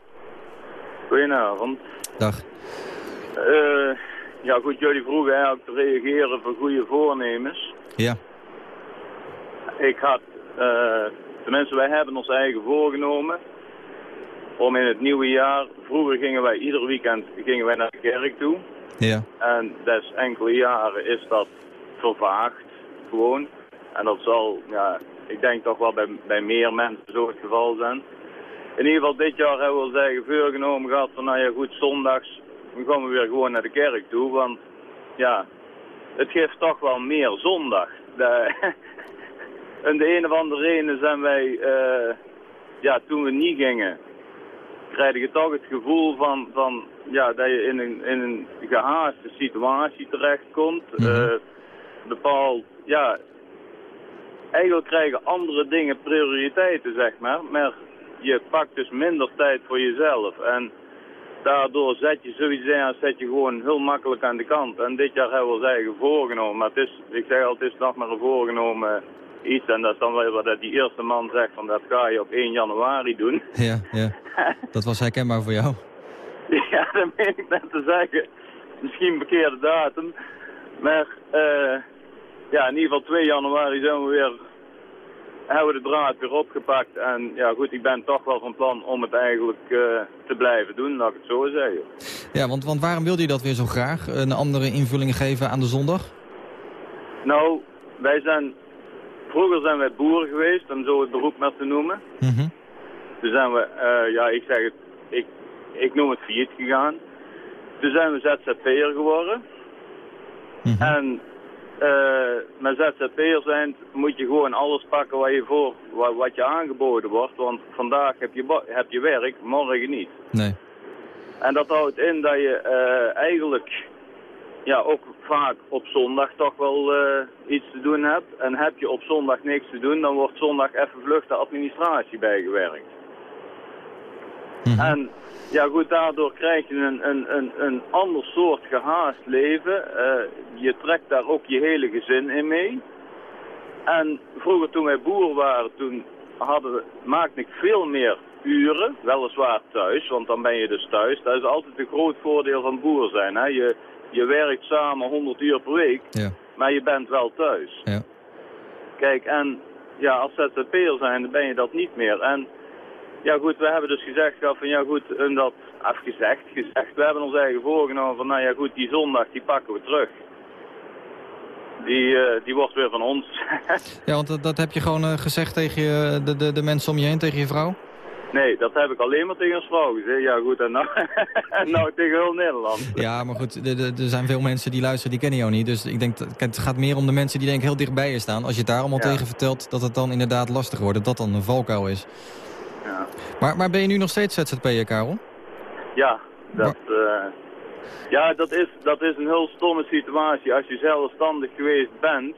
Goedenavond. Dag. Eh, ja goed, jullie vroegen eigenlijk te reageren voor goede voornemens. Ja. Ik had, tenminste wij hebben ons eigen voorgenomen om in het nieuwe jaar, vroeger gingen wij ieder weekend gingen wij naar de kerk toe. Ja. En des enkele jaren is dat vervaagd, gewoon. En dat zal, ja, ik denk toch wel bij, bij meer mensen zo het geval zijn. In ieder geval dit jaar hebben we ons eigen voorgenomen gehad van, nou ja goed, zondags gaan we weer gewoon naar de kerk toe. Want ja, het geeft toch wel meer zondag. De, en de een of andere reden zijn wij, eh, ja, toen we niet gingen, krijg je toch het gevoel van, van ja, dat je in een, in een gehaaste situatie terechtkomt. Eh, bepaald, ja, eigenlijk krijgen andere dingen prioriteiten, zeg maar. Maar je pakt dus minder tijd voor jezelf. En daardoor zet je sowieso zet je gewoon heel makkelijk aan de kant. En dit jaar hebben we ons eigen voorgenomen. Maar het is, ik zeg al, het is nog maar een voorgenomen iets. En dat is dan wel wat die eerste man zegt, van dat ga je op 1 januari doen. Ja, ja. Dat was herkenbaar voor jou. Ja, dat meen ik net te zeggen. Misschien een verkeerde datum. Maar eh, ja, in ieder geval 2 januari zijn we weer, hebben we de draad weer opgepakt. En ja goed, ik ben toch wel van plan om het eigenlijk eh, te blijven doen, laat ik het zo zeggen. Ja, want, want waarom wilde je dat weer zo graag? Een andere invulling geven aan de zondag? Nou, wij zijn, vroeger zijn wij boeren geweest, om zo het beroep maar te noemen. Mhm. Toen zijn we, uh, ja, ik zeg het, ik, ik noem het failliet gegaan. Toen zijn we ZZP'er geworden. Mhm. En uh, met ZZP'er zijn moet je gewoon alles pakken wat je, voor, wat, wat, je aangeboden wordt. Want vandaag heb je, heb je werk, morgen niet. Nee. En dat houdt in dat je uh, eigenlijk ja, ook vaak op zondag toch wel uh, iets te doen hebt. En heb je op zondag niks te doen, dan wordt zondag even vlug de administratie bijgewerkt. Mhm. En ja goed, daardoor krijg je een, een, een, een ander soort gehaast leven. Uh, je trekt daar ook je hele gezin in mee. En vroeger toen wij boer waren, toen hadden, maakte ik veel meer uren, weliswaar thuis, want dan ben je dus thuis. Dat is altijd een groot voordeel van boer zijn. Hè? Je, je werkt samen 100 uur per week, ja. maar je bent wel thuis. Ja. Kijk, en ja, als ZZP'er zijn, dan ben je dat niet meer. En ja goed, we hebben dus gezegd van ja goed, en dat, even gezegd, gezegd, we hebben ons eigen voorgenomen van nou ja goed, die zondag die pakken we terug. Die, uh, die wordt weer van ons. ja, want dat, dat heb je gewoon uh, gezegd tegen je, de, de, de mensen om je heen, tegen je vrouw? Nee, dat heb ik alleen maar tegen een vrouw gezegd. Ja goed, en nou, nou tegen heel Nederland. Ja, maar goed, er zijn veel mensen die luisteren, die kennen jou niet. Dus ik denk, het gaat meer om de mensen die denk heel dichtbij je staan. Als je het daar allemaal tegen vertelt, dat het dan inderdaad lastig wordt. Dat dat dan een valkuil is. Ja. Maar, maar ben je nu nog steeds ZZP'er, Karel? Ja, dat, uh, ja dat, is, dat is een heel stomme situatie. Als je zelfstandig geweest bent,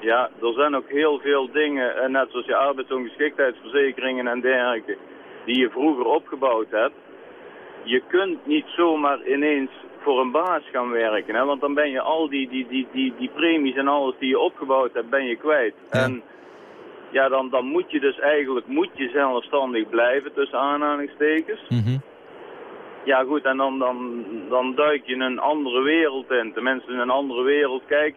ja, er zijn ook heel veel dingen, eh, net zoals je arbeidsongeschiktheidsverzekeringen en dergelijke, die je vroeger opgebouwd hebt. Je kunt niet zomaar ineens voor een baas gaan werken, hè, want dan ben je al die, die, die, die, die premies en alles die je opgebouwd hebt, ben je kwijt. En ja, dan, dan moet je dus eigenlijk moet je zelfstandig blijven, tussen aanhalingstekens. Mm Ja goed, en dan, dan, dan duik je een andere wereld in. Tenminste in een andere wereld. Kijk,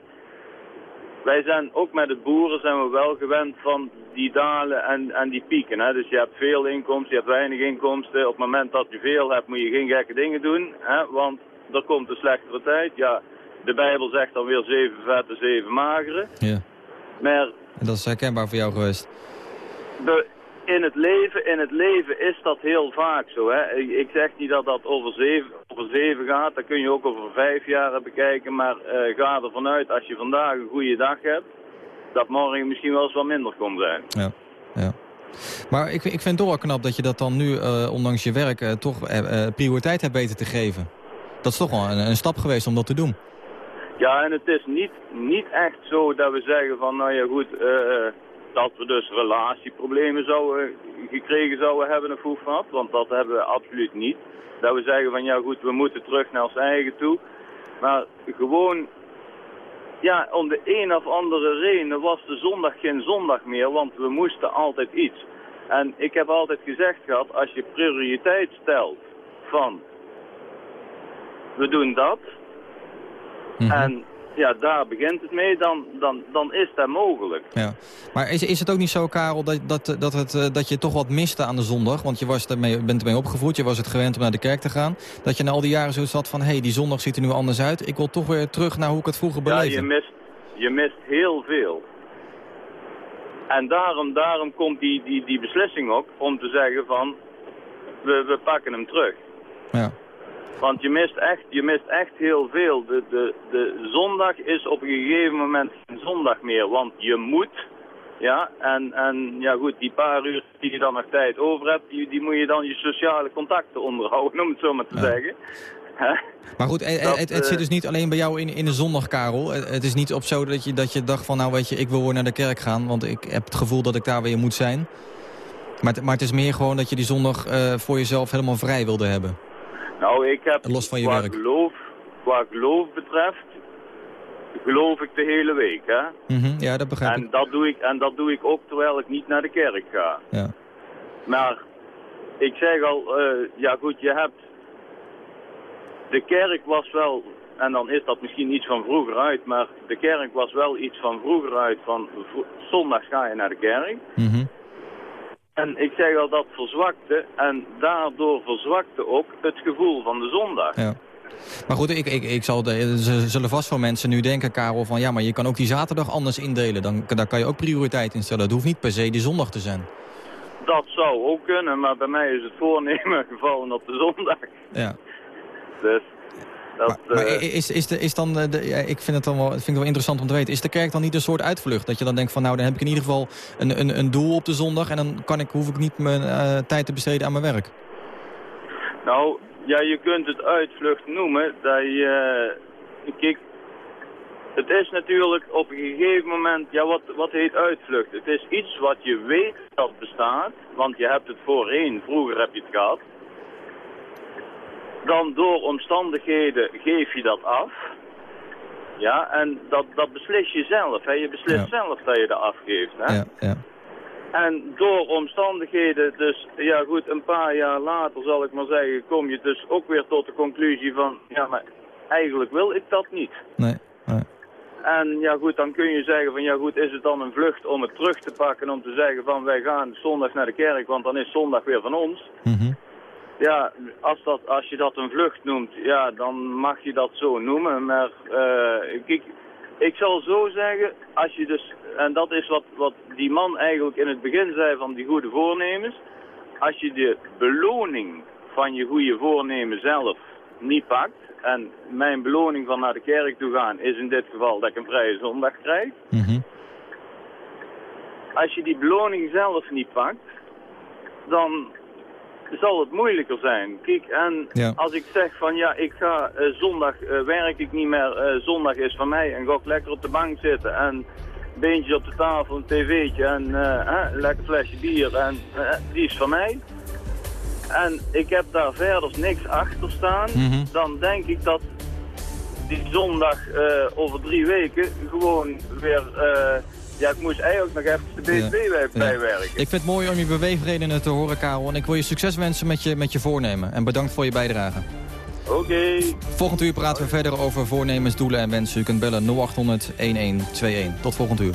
wij zijn ook met het boeren zijn we wel gewend van die dalen en, en die pieken. Hè? Dus je hebt veel inkomsten, je hebt weinig inkomsten. Op het moment dat je veel hebt moet je geen gekke dingen doen. Hè? Want er komt een slechtere tijd. Ja, de Bijbel zegt dan weer zeven vette, zeven magere. Ja. Maar... En dat is herkenbaar voor jou geweest? De, in het leven, in het leven is dat heel vaak zo. Hè? Ik, zeg niet dat dat over zeven, over zeven gaat, dat kun je ook over vijf jaar bekijken. Maar uh, ga ervan uit, als je vandaag een goede dag hebt, dat morgen misschien wel eens wat minder kon zijn. Ja, ja. Maar ik, ik vind het wel knap dat je dat dan nu, uh, ondanks je werk, uh, toch prioriteit hebt weten te geven. Dat is toch wel een, een, stap geweest om dat te doen. Ja, en het is niet, niet echt zo dat we zeggen van, nou ja goed, dat we dus relatieproblemen zouden, gekregen zouden hebben of hoefvat, want dat hebben we absoluut niet. Dat we zeggen van ja goed, we moeten terug naar ons eigen toe. Maar gewoon, ja, om de een of andere reden was de zondag geen zondag meer, want we moesten altijd iets. En ik heb altijd gezegd gehad, als je prioriteit stelt van, we doen dat, mhm. en ja, daar begint het mee, dan, dan, dan is dat mogelijk. Ja. Maar is, is het ook niet zo, Karel, dat, dat, dat, het, eh, dat je toch wat miste aan de zondag? Want je was ermee, bent ermee opgevoed, je was het gewend om naar de kerk te gaan. Dat je na al die jaren zo zat van, hé, hey, die zondag ziet er nu anders uit. Ik wil toch weer terug naar hoe ik het vroeger beleefde. Ja, je mist, je mist heel veel. En daarom, daarom komt die, die, die beslissing ook om te zeggen van, we, we pakken hem terug. Ja. Want je mist echt, je mist echt heel veel. De, de, de zondag is op een gegeven moment geen zondag meer. Want je moet, ja, en, en ja goed, die paar uur die je dan nog tijd over hebt, die, die moet je dan je sociale contacten onderhouden, om het zo maar te zeggen. Maar goed, het, het, het, zit dus niet alleen bij jou in, in de zondag, Karel. Het is niet op zo dat je, dat je dacht van, nou weet je, ik wil weer naar de kerk gaan, want ik heb het gevoel dat ik daar weer moet zijn. Maar, maar het is meer gewoon dat je die zondag uh, voor jezelf helemaal vrij wilde hebben. Nou, ik heb Los van je qua, werk. Geloof, qua geloof betreft, geloof ik de hele week, hè? Mm Ja, dat begrijp en Dat doe ik. En dat doe ik ook terwijl ik niet naar de kerk ga. Ja. Maar, ik zeg al, uh, ja goed, je hebt... De kerk was wel, en dan is dat misschien iets van vroeger uit, maar de kerk was wel iets van vroeger uit, van zondag ga je naar de kerk. Mm en ik zeg al, dat verzwakte en daardoor verzwakte ook het gevoel van de zondag. Ja. Maar goed, ik, ik, ik zal de, er zullen vast veel mensen nu denken, Karel, van ja, maar je kan ook die zaterdag anders indelen. Dan, daar kan je ook prioriteit in stellen. Het hoeft niet per se die zondag te zijn. Dat zou ook kunnen, maar bij mij is het voornemen gevallen op de zondag. Ja. Dus dat... Maar eh, is, is, de, is dan, de, de- ja, ik vind het dan wel, vind het wel interessant om te weten, is de kerk dan niet een soort uitvlucht? Dat je dan denkt van nou, dan heb ik in ieder geval een, een, een doel op de zondag en dan kan ik, hoef ik niet mijn eh, tijd te besteden aan mijn werk. Nou, ja, je kunt het uitvlucht noemen. Dat je, eh, kijk, het is natuurlijk op een gegeven moment, ja, wat, wat heet uitvlucht? Het is iets wat je weet dat bestaat, want je hebt het voorheen, vroeger heb je het gehad. Dan door omstandigheden geef je dat af. Ja, en dat, dat beslis je zelf. Hè. Je beslist zelf dat je dat afgeeft. Hè. Ja, ja. En door omstandigheden, dus ja goed, een paar jaar later zal ik maar zeggen, kom je dus ook weer tot de conclusie van, ja maar eigenlijk wil ik dat niet. Nee, nee. En ja goed, dan kun je zeggen van ja goed, is het dan een vlucht om het terug te pakken om te zeggen van wij gaan zondag naar de kerk, want dan is zondag weer van ons. Mhm. Ja, als, dat, als je dat een vlucht noemt, ja, dan mag je dat zo noemen. Maar kijk, ik zal zo zeggen, als je dus, en dat is wat, wat die man eigenlijk in het begin zei van die goede voornemens. Als je de beloning van je goede voornemen zelf niet pakt, en mijn beloning van naar de kerk toe gaan is in dit geval dat ik een vrije zondag krijg. Mhm. Als je die beloning zelf niet pakt, dan zal het moeilijker zijn. Kijk, en Ja. als ik zeg van ja, ik ga eh, zondag, eh, werk ik niet meer, eh, zondag is van mij en ga ik lekker op de bank zitten en beentjes op de tafel, een tv'tje en een lekker flesje bier en die is van mij. En ik heb daar verder niks achter staan, Mhm. dan denk ik dat die zondag over drie weken gewoon weer... ja, ik moest eigenlijk nog even de BTW bij- bijwerken. Ik vind het mooi om je beweegredenen te horen, Karel. En ik wil je succes wensen met je, met je voornemen. En bedankt voor je bijdrage. Oké. Volgend uur praten we verder over voornemens, doelen en wensen. U kunt bellen 0800 1121. Tot volgend uur.